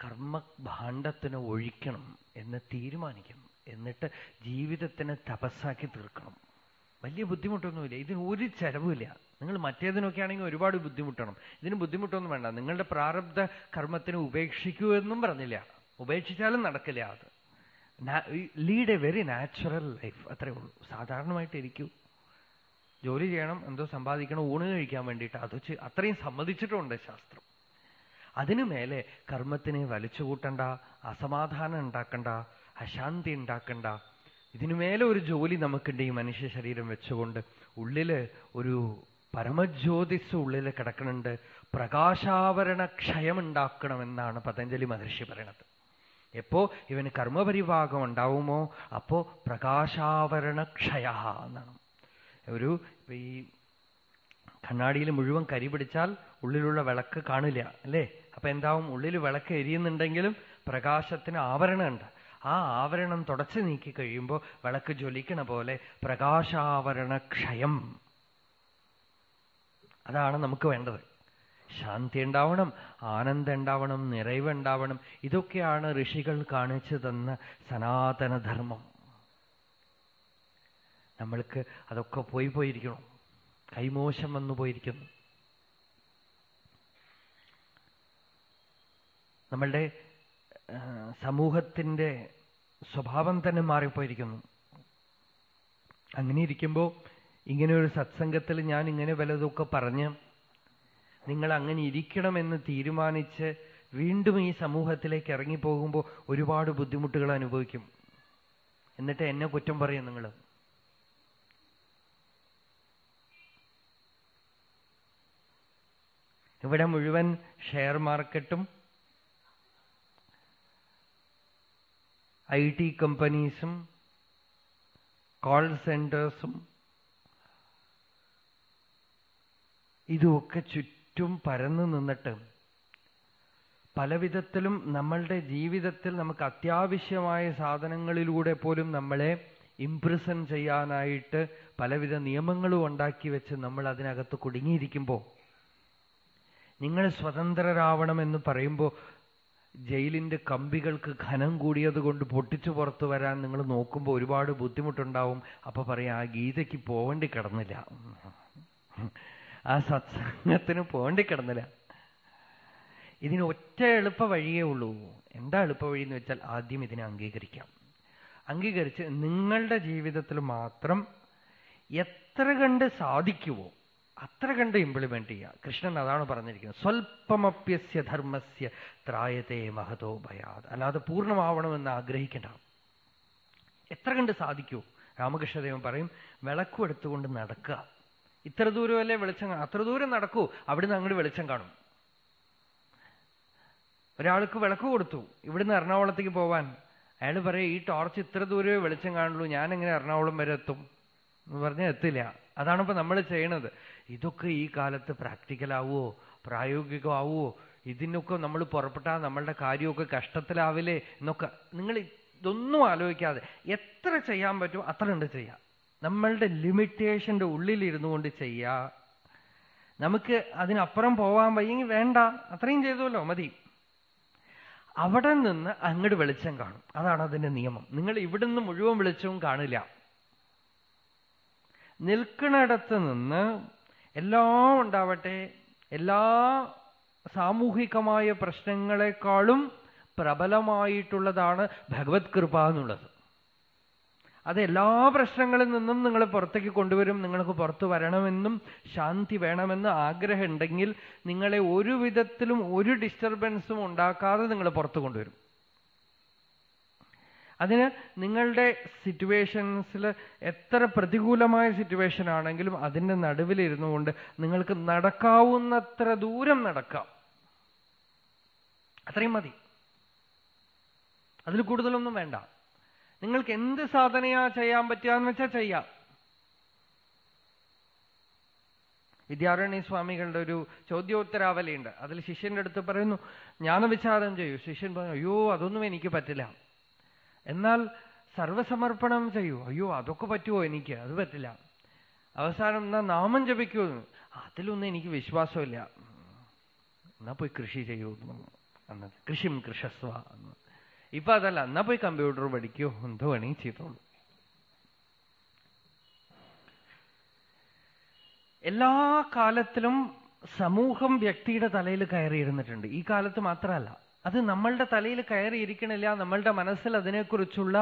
കർമ്മഭാണ്ഡത്തിന് ഒഴിക്കണം എന്ന് തീരുമാനിക്കണം എന്നിട്ട് ജീവിതത്തിനെ തപസ്സാക്കി തീർക്കണം. വലിയ ബുദ്ധിമുട്ടൊന്നുമില്ല. ഇതിന് ഒരു ചെലവുമില്ല. നിങ്ങൾ മറ്റേതിനൊക്കെ ആണെങ്കിൽ ഒരുപാട് ബുദ്ധിമുട്ടണം. ഇതിന് ബുദ്ധിമുട്ടൊന്നും വേണ്ട. നിങ്ങളുടെ പ്രാരബ്ധ കർമ്മത്തിന് ഉപേക്ഷിക്കൂ എന്നും പറഞ്ഞില്ല. ഉപേക്ഷിച്ചാലും നടക്കില്ല അത്. Lead a very natural life അത്രേ ഉള്ളൂ. സാധാരണമായിട്ട് ഇരിക്കൂ. ജോലി ചെയ്യണം എന്തോ സമ്പാദിക്കണം ഊണ് കഴിക്കാൻ വേണ്ടിയിട്ട്. അത് അത്രയും സമ്മതിച്ചിട്ടുണ്ട് ശാസ്ത്രം. അതിനു മേലെ കർമ്മത്തിനെ വലിച്ചുകൂട്ടണ്ട അസമാധാനം ഉണ്ടാക്കണ്ട അശാന്തി ഉണ്ടാക്കണ്ട. ഇതിനുമേലെ ഒരു ജോലി നമുക്കുണ്ട് ഈ മനുഷ്യ ശരീരം വെച്ചുകൊണ്ട്. ഉള്ളിൽ ഒരു പരമജ്യോതിസ് ഉള്ളിൽ കിടക്കുന്നുണ്ട് പ്രകാശാവരണ ക്ഷയം ഉണ്ടാക്കണമെന്നാണ് പതഞ്ജലി മഹർഷി പറയണത്. എപ്പോ ഇവന് കർമ്മപരിഭാഗം ഉണ്ടാവുമോ? അപ്പോ പ്രകാശാവരണ ക്ഷയ എന്നാണ്. ഒരു ഈ കണ്ണാടിയിൽ മുഴുവൻ കരി പിടിച്ചാൽ ഉള്ളിലുള്ള വിളക്ക് കാണില്ല അല്ലേ? അപ്പൊ എന്താവും? ഉള്ളിൽ വിളക്ക് എരിയുന്നുണ്ടെങ്കിലും പ്രകാശത്തിന് ആവരണമുണ്ട്. ആ ആവരണം തുടച്ചു നീക്കി കഴിയുമ്പോൾ വിളക്ക് ജ്വലിക്കണ പോലെ പ്രകാശാവരണ ക്ഷയം അതാണ് നമുക്ക് വേണ്ടത്. ശാന്തി ഉണ്ടാവണം ആനന്ദം ഉണ്ടാവണം നിറവ് ഉണ്ടാവണം. ഇതൊക്കെയാണ് ഋഷികൾ കാണിച്ചു തന്ന സനാതനധർമ്മം. നമ്മൾക്ക് അതൊക്കെ പോയി പോയിരിക്കണം. കൈമോശം വന്നു പോയിരിക്കുന്നു. നമ്മളുടെ സമൂഹത്തിന്റെ സ്വഭാവം തന്നെ മാറിപ്പോയിരിക്കുന്നു. അങ്ങനെ ഇരിക്കുമ്പോൾ ഇങ്ങനെ ഒരു സത്സംഗത്തിൽ ഞാൻ ഇങ്ങനെ വലതൊക്കെ പറഞ്ഞ് നിങ്ങൾ അങ്ങനെ ഇരിക്കണമെന്ന് തീരുമാനിച്ച് വീണ്ടും ഈ സമൂഹത്തിലേക്ക് ഇറങ്ങിപ്പോകുമ്പോൾ ഒരുപാട് ബുദ്ധിമുട്ടുകൾ അനുഭവിക്കും. എന്നിട്ട് എന്നെ കുറ്റം പറയും നിങ്ങൾ. ഇവിടെ മുഴുവൻ ഷെയർ മാർക്കറ്റും ഐ ടി കമ്പനീസും കോൾ സെന്റേഴ്സും ഇതുമൊക്കെ ചുറ്റും പരന്നു നിന്നിട്ട് പലവിധത്തിലും നമ്മളുടെ ജീവിതത്തിൽ നമുക്ക് അത്യാവശ്യമായ സാധനങ്ങളിലൂടെ പോലും നമ്മളെ ഇംപ്രസൻ ചെയ്യാനായിട്ട് പലവിധ നിയമങ്ങളും ഉണ്ടാക്കി വെച്ച് നമ്മൾ അതിനകത്ത് കുടുങ്ങിയിരിക്കുമ്പോൾ നിങ്ങൾ സ്വതന്ത്രരാവണമെന്ന് പറയുമ്പോൾ ജയിലിന്റെ കമ്പികൾക്ക് ഘനം കൂടിയത് കൊണ്ട് പൊട്ടിച്ചു പുറത്തു വരാൻ നിങ്ങൾ നോക്കുമ്പോൾ ഒരുപാട് ബുദ്ധിമുട്ടുണ്ടാവും. അപ്പൊ പറയാം ആ ഗീതയ്ക്ക് പോവേണ്ടി കിടന്നില്ല. ആ സത്സംഗത്തിന് പോണ്ടി കിടന്നില്ല. ഇതിന് ഒറ്റ എളുപ്പ വഴിയേ ഉള്ളൂ. എന്താ എളുപ്പ വഴി എന്ന് വെച്ചാൽ ആദ്യം ഇതിനെ അംഗീകരിക്കാം. അംഗീകരിച്ച് നിങ്ങളുടെ ജീവിതത്തിൽ മാത്രം എത്ര കണ്ട് സാധിക്കുവോ അത്ര കണ്ട് ഇംപ്ലിമെന്റ് ചെയ്യുക കൃഷ്ണൻ അതാണ് പറഞ്ഞിരിക്കുന്നത്. സ്വൽപ്പമപ്യസ്യ ധർമ്മസ്യ ത്രായത്തെ മഹതോ ഭയാത്. അല്ലാതെ പൂർണമാവണമെന്ന് ആഗ്രഹിക്കേണ്ട. എത്ര കണ്ട് സാധിക്കുമോ രാമകൃഷ്ണദേവൻ പറയും വിളക്കും എടുത്തുകൊണ്ട് നടക്കുക. ഇത്ര ദൂരമല്ലേ വെളിച്ചം അത്ര ദൂരം നടക്കൂ അവിടുന്ന് അങ്ങോട്ട് വെളിച്ചം കാണും. ഒരാൾക്ക് വിളക്ക് കൊടുത്തു ഇവിടുന്ന് എറണാകുളത്തേക്ക് പോവാൻ. അയാൾ പറയും ഈ ടോർച്ച് ഇത്ര ദൂരമേ വെളിച്ചം കാണുള്ളൂ എങ്ങനെ എറണാകുളം വരെ എത്തും? എന്ന് പറഞ്ഞാൽ എത്തില്ല. അതാണിപ്പോ നമ്മൾ ചെയ്യണത്. ഇതൊക്കെ ഈ കാലത്ത് പ്രാക്ടിക്കലാവുമോ പ്രായോഗികമാവുമോ ഇതിനൊക്കെ നമ്മൾ പുറപ്പെട്ടാൽ നമ്മളുടെ കാര്യമൊക്കെ കഷ്ടത്തിലാവില്ലേ എന്നൊക്കെ നിങ്ങൾ ഇതൊന്നും ആലോചിക്കാതെ എത്ര ചെയ്യാൻ പറ്റുമോ അത്ര ഉണ്ട് ചെയ്യാം. നമ്മളുടെ ലിമിറ്റേഷന്റെ ഉള്ളിലിരുന്നു കൊണ്ട് ചെയ്യാ. നമുക്ക് അതിനപ്പുറം പോവാൻ വയ്യെങ്കിൽ വേണ്ട. അത്രയും ചെയ്തല്ലോ മതി. അവിടെ നിന്ന് അങ്ങോട്ട് വെളിച്ചം കാണും. അതാണ് അതിന്റെ നിയമം. നിങ്ങൾ ഇവിടുന്ന് മുഴുവൻ വെളിച്ചവും കാണില്ല. നിൽക്കുന്നിടത്ത് നിന്ന് എല്ലാം ഉണ്ടാവട്ടെ. എല്ലാ സാമൂഹികമായ പ്രശ്നങ്ങളെക്കാളും പ്രബലമായിട്ടുള്ളതാണ് ഭഗവത് കൃപ എന്നുള്ളത്. അത് എല്ലാ പ്രശ്നങ്ങളിൽ നിന്നും നിങ്ങൾ പുറത്തേക്ക് കൊണ്ടുവരും. നിങ്ങൾക്ക് പുറത്തു വരണമെന്നും ശാന്തി വേണമെന്ന് ആഗ്രഹമുണ്ടെങ്കിൽ നിങ്ങളെ ഒരു വിധത്തിലും ഒരു ഡിസ്റ്റർബൻസും ഉണ്ടാക്കാതെ നിങ്ങൾ പുറത്തു കൊണ്ടുവരും. അതിന് നിങ്ങളുടെ സിറ്റുവേഷൻസിൽ എത്ര പ്രതികൂലമായ സിറ്റുവേഷൻ ആണെങ്കിലും അതിന്റെ നടുവിലിരുന്നു കൊണ്ട് നിങ്ങൾക്ക് നടക്കാവുന്നത്ര ദൂരം നടക്കാം. അത്രയും മതി. അതിൽ കൂടുതലൊന്നും വേണ്ട. നിങ്ങൾക്ക് എന്ത് സാധനയാ ചെയ്യാൻ പറ്റുകയെന്ന് വെച്ചാൽ ചെയ്യാം. വിദ്യാരണ്യ സ്വാമികളുടെ ഒരു ചോദ്യോത്തരാവലിയുണ്ട്. അതിൽ ശിഷ്യന്റെ അടുത്ത് പറയുന്നു ജ്ഞാനവിചാരം ചെയ്യൂ. ശിഷ്യൻ പറഞ്ഞു അയ്യോ അതൊന്നും എനിക്ക് പറ്റില്ല. എന്നാൽ സർവസമർപ്പണം ചെയ്യൂ. അയ്യോ അതൊക്കെ പറ്റുമോ എനിക്ക്? അത് പറ്റില്ല. അവസാനം എന്നാ നാമം ജപിക്കൂ അതിലൊന്നും എനിക്ക് വിശ്വാസമില്ല. എന്നാ പോയി കൃഷി ചെയ്യൂ എന്ന് കൃഷിം കൃഷസ്വ എന്ന്. ഇപ്പൊ അതല്ല എന്നാ പോയി കമ്പ്യൂട്ടർ പഠിക്കോ. എന്തോ വേണമെങ്കിൽ ചെയ്തോളൂ. എല്ലാ കാലത്തിലും സമൂഹം വ്യക്തിയുടെ തലയിൽ കയറിയിരുന്നിട്ടുണ്ട് ഈ കാലത്ത് മാത്രമല്ല അത് നമ്മളുടെ തലയിൽ കയറിയിരിക്കണില്ല നമ്മളുടെ മനസ്സിൽ അതിനെക്കുറിച്ചുള്ള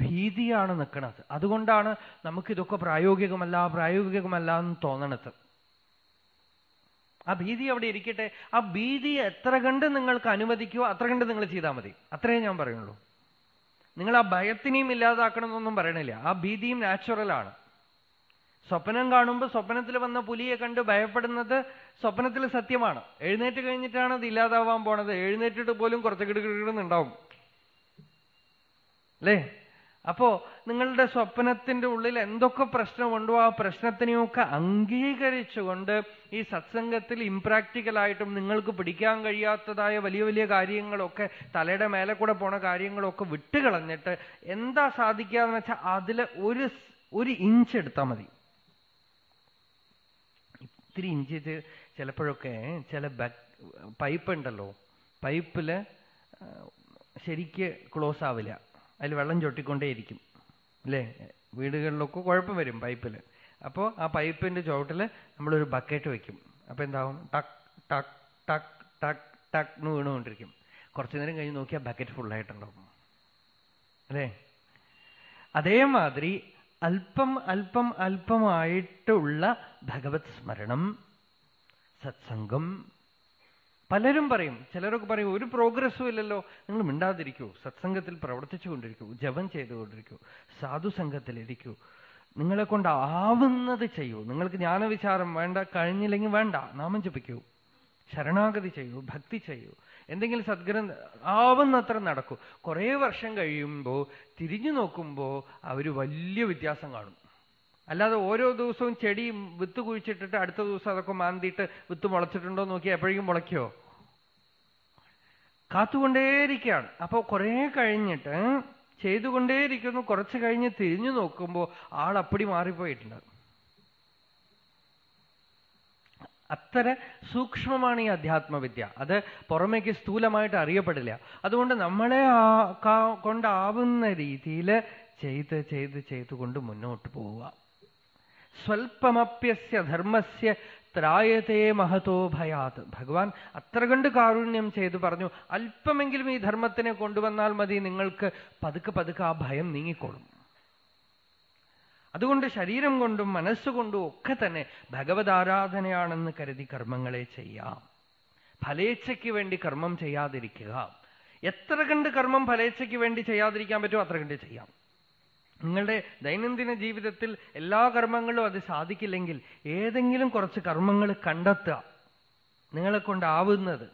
ഭീതിയാണ് നിൽക്കുന്നത്. അതുകൊണ്ടാണ് നമുക്കിതൊക്കെ പ്രായോഗികമല്ല പ്രായോഗികമല്ല എന്ന് തോന്നണത്. ആ ഭീതി അവിടെ ഇരിക്കട്ടെ. ആ ഭീതി എത്ര കണ്ട് നിങ്ങൾക്ക് അനുവദിക്കുമോ അത്ര കണ്ട് നിങ്ങൾ ചെയ്താൽ മതി. അത്രേ ഞാൻ പറയുള്ളൂ. നിങ്ങൾ ആ ഭയത്തിനെയും ഇല്ലാതാക്കണമെന്നൊന്നും പറയണില്ല. ആ ഭീതിയും നാച്ചുറലാണ് സ്വപ്നം കാണുമ്പോൾ സ്വപ്നത്തിൽ വന്ന പുലിയെ കണ്ട് ഭയപ്പെടുന്നത് സ്വപ്നത്തിൽ സത്യമാണ്. എഴുന്നേറ്റ് കഴിഞ്ഞിട്ടാണ് അത് ഇല്ലാതാവാൻ പോണത്. എഴുന്നേറ്റിട്ട് പോലും കുറച്ച് കിടുകിടുന്നുണ്ടാവും അല്ലേ? അപ്പോ നിങ്ങളുടെ സ്വപ്നത്തിന്റെ ഉള്ളിൽ എന്തൊക്കെ പ്രശ്നമുണ്ടോ ആ പ്രശ്നത്തിനെയൊക്കെ അംഗീകരിച്ചുകൊണ്ട് ഈ സത്സംഗത്തിൽ ഇംപ്രാക്ടിക്കലായിട്ടും നിങ്ങൾക്ക് പിടിക്കാൻ കഴിയാത്തതായ വലിയ വലിയ കാര്യങ്ങളൊക്കെ തലയുടെ മേലെ കൂടെ പോണ കാര്യങ്ങളൊക്കെ വിട്ടുകളഞ്ഞിട്ട് എന്താ സാധിക്കാന്ന് വെച്ചാൽ അതിൽ ഒരു ഒരു ഇഞ്ച് എടുത്താൽ മതി. ഇത്തിരി ഇഞ്ച് ചിലപ്പോഴൊക്കെ ചില പൈപ്പ് ഉണ്ടല്ലോ. പൈപ്പിൽ ശരിക്ക് ക്ലോസ് ആവില്ല. അതിൽ വെള്ളം ചൊട്ടിക്കൊണ്ടേയിരിക്കും. അല്ലേ? വീടുകളിലൊക്കെ കുഴപ്പം വരും പൈപ്പിൽ അപ്പോൾ ആ പൈപ്പിന്റെ ചുവട്ടിൽ നമ്മളൊരു ബക്കറ്റ് വെക്കും. അപ്പോൾ എന്താവും? ടക്ക് ടക്ക് ടക്ക് ടക്ക് ടക്ക് എന്ന് വീണുകൊണ്ടിരിക്കും. കുറച്ചു നേരം കഴിഞ്ഞ് നോക്കിയാൽ ബക്കറ്റ് ഫുള്ളായിട്ടുണ്ടാവും. അല്ലേ? അതേമാതിരി അല്പം അല്പം അല്പമായിട്ടുള്ള ഭഗവത് സ്മരണം സത്സംഗം പലരും പറയും ചിലരൊക്കെ പറയും ഒരു പ്രോഗ്രസ്സും ഇല്ലല്ലോ. നിങ്ങൾ മിണ്ടാതിരിക്കൂ. സത്സംഗത്തിൽ പ്രവർത്തിച്ചുകൊണ്ടിരിക്കൂ ജപം ചെയ്തുകൊണ്ടിരിക്കൂ സാധുസംഘത്തിലിരിക്കൂ നിങ്ങളെ കൊണ്ട് ആവുന്നത് ചെയ്യൂ. നിങ്ങൾക്ക് ജ്ഞാനവിചാരം വേണ്ട കഴിഞ്ഞില്ലെങ്കിൽ വേണ്ട. നാമം ജപിക്കൂ. ശരണാഗതി ചെയ്യൂ. ഭക്തി ചെയ്യൂ. എന്തെങ്കിലും സദ്ഗ്രഹം ആവുന്നത്ര നടക്കൂ. കുറേ വർഷം കഴിയുമ്പോൾ തിരിഞ്ഞു നോക്കുമ്പോൾ അവർ വലിയ വ്യത്യാസം കാണും. അല്ലാതെ ഓരോ ദിവസവും ചെടി വിത്ത് കുഴിച്ചിട്ടിട്ട് അടുത്ത ദിവസം അതൊക്കെ മാന്തിയിട്ട് വിത്ത് മുളച്ചിട്ടുണ്ടോ നോക്കി എപ്പോഴേക്കും മുളയ്ക്കോ? കാത്തുകൊണ്ടേയിരിക്കുകയാണ്. അപ്പോൾ കുറേ കഴിഞ്ഞിട്ട് ചെയ്തുകൊണ്ടേയിരിക്കുന്നു. കുറച്ച് കഴിഞ്ഞ് തിരിഞ്ഞു നോക്കുമ്പോൾ ആൾ അപ്പടി മാറിപ്പോയിട്ടുണ്ട്. അത്ര സൂക്ഷ്മമാണ് ഈ അധ്യാത്മവിദ്യ. അത് പുറമേക്ക് സ്ഥൂലമായിട്ട് അറിയപ്പെടില്ല. അതുകൊണ്ട് നമ്മളെ കൊണ്ടാവുന്ന രീതിയിൽ ചെയ്ത് ചെയ്ത് ചെയ്തുകൊണ്ട് മുന്നോട്ട് പോവുക. സ്വൽപ്പമപ്യസ്യ ധർമ്മസ്യ ത്രായത്തെ മഹത്തോ ഭയാത്. ഭഗവാൻ അത്ര കണ്ട് കാരുണ്യം ചെയ്തു പറഞ്ഞു അല്പമെങ്കിലും ഈ ധർമ്മത്തിനെ കൊണ്ടുവന്നാൽ മതി നിങ്ങൾക്ക് പതുക്കെ പതുക്കെ ആ ഭയം നീങ്ങിക്കോളും. അതുകൊണ്ട് ശരീരം കൊണ്ടും മനസ്സുകൊണ്ടും ഒക്കെ തന്നെ ഭഗവത് ആരാധനയാണെന്ന് കരുതി കർമ്മങ്ങളെ ചെയ്യാം. ഫലേച്ഛയ്ക്ക് വേണ്ടി കർമ്മം ചെയ്യാതിരിക്കുക. എത്ര കണ്ട് കർമ്മം ഫലേച്ഛയ്ക്ക് വേണ്ടി ചെയ്യാതിരിക്കാൻ പറ്റുമോ അത്ര കണ്ട് ചെയ്യാം. നിങ്ങളുടെ ദൈനംദിന ജീവിതത്തിൽ എല്ലാ കർമ്മങ്ങളും അത് സാധിക്കില്ലെങ്കിൽ ഏതെങ്കിലും കുറച്ച് കർമ്മങ്ങൾ കണ്ടെത്തുക. നിങ്ങളെ കൊണ്ടാവുന്നത്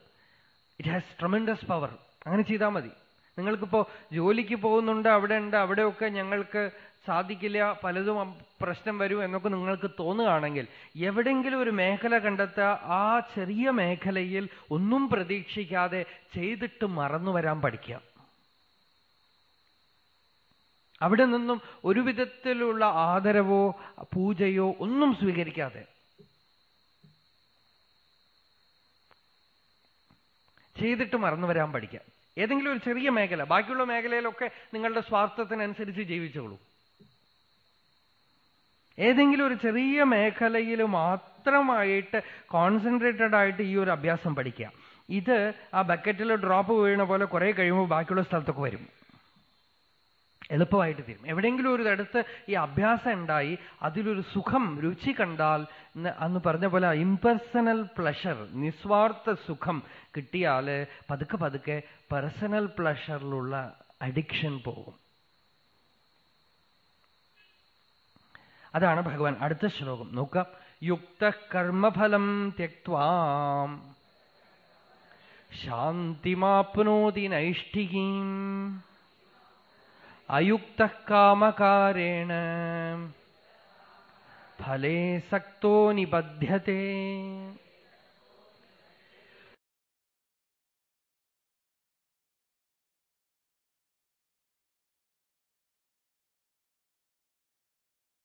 ഇറ്റ് ഹാസ് ട്രമൻഡസ് പവർ അങ്ങനെ ചെയ്താൽ മതി. നിങ്ങൾക്കിപ്പോ ജോലിക്ക് പോകുന്നുണ്ട് അവിടെ ഉണ്ട് അവിടെയൊക്കെ ഞങ്ങൾക്ക് സാധിക്കില്ല പലതും പ്രശ്നം വരും എന്നൊക്കെ നിങ്ങൾക്ക് തോന്നുകയാണെങ്കിൽ എവിടെങ്കിലും ഒരു മേഖല കണ്ടെത്തുക. ആ ചെറിയ മേഖലയിൽ ഒന്നും പ്രതീക്ഷിക്കാതെ ചെയ്തിട്ട് മറന്നു വരാൻ പഠിക്കുക. അവിടെ നിന്നും ഒരു വിധത്തിലുള്ള ആദരവോ പൂജയോ ഒന്നും സ്വീകരിക്കാതെ. ചെയ്തിട്ട് മറന്നു വരാൻ പഠിക്കാം. ഏതെങ്കിലും ഒരു ചെറിയ മേഖല ബാക്കിയുള്ള മേഖലയിലൊക്കെ നിങ്ങളുടെ സ്വാർത്ഥത്തിനനുസരിച്ച് ജീവിച്ചോളൂ. ഏതെങ്കിലും ഒരു ചെറിയ മേഖലയിൽ മാത്രമായിട്ട് കോൺസെൻട്രേറ്റഡ് ആയിട്ട് ഈ ഒരു അഭ്യാസം പഠിക്കുക. ഇത് ആ ബക്കറ്റിൽ ഡ്രോപ്പ് വീണ പോലെ കുറെ കഴിയുമ്പോൾ ബാക്കിയുള്ള സ്ഥലത്തൊക്കെ വരും. എളുപ്പമായിട്ട് തീരും. എവിടെയെങ്കിലും ഒരു അടുത്ത് ഈ അഭ്യാസം ഉണ്ടായി അതിലൊരു സുഖം രുചി കണ്ടാൽ അന്ന് പറഞ്ഞ പോലെ ഇംപേഴ്സണൽ പ്ലഷർ നിസ്വാർത്ഥ സുഖം കിട്ടിയാൽ പതുക്കെ പതുക്കെ പേഴ്സണൽ പ്ലഷറിലുള്ള അഡിക്ഷൻ പോകും. അതാണ് ഭഗവാൻ അടുത്ത ശ്ലോകം. നോക്കാം യുക്ത കർമ്മഫലം തെക്വാം ശാന്തിമാപ്നോതി നൈഷ്ഠികീം. अयुक्तः कामकारेण फले सक्तो निबध्यते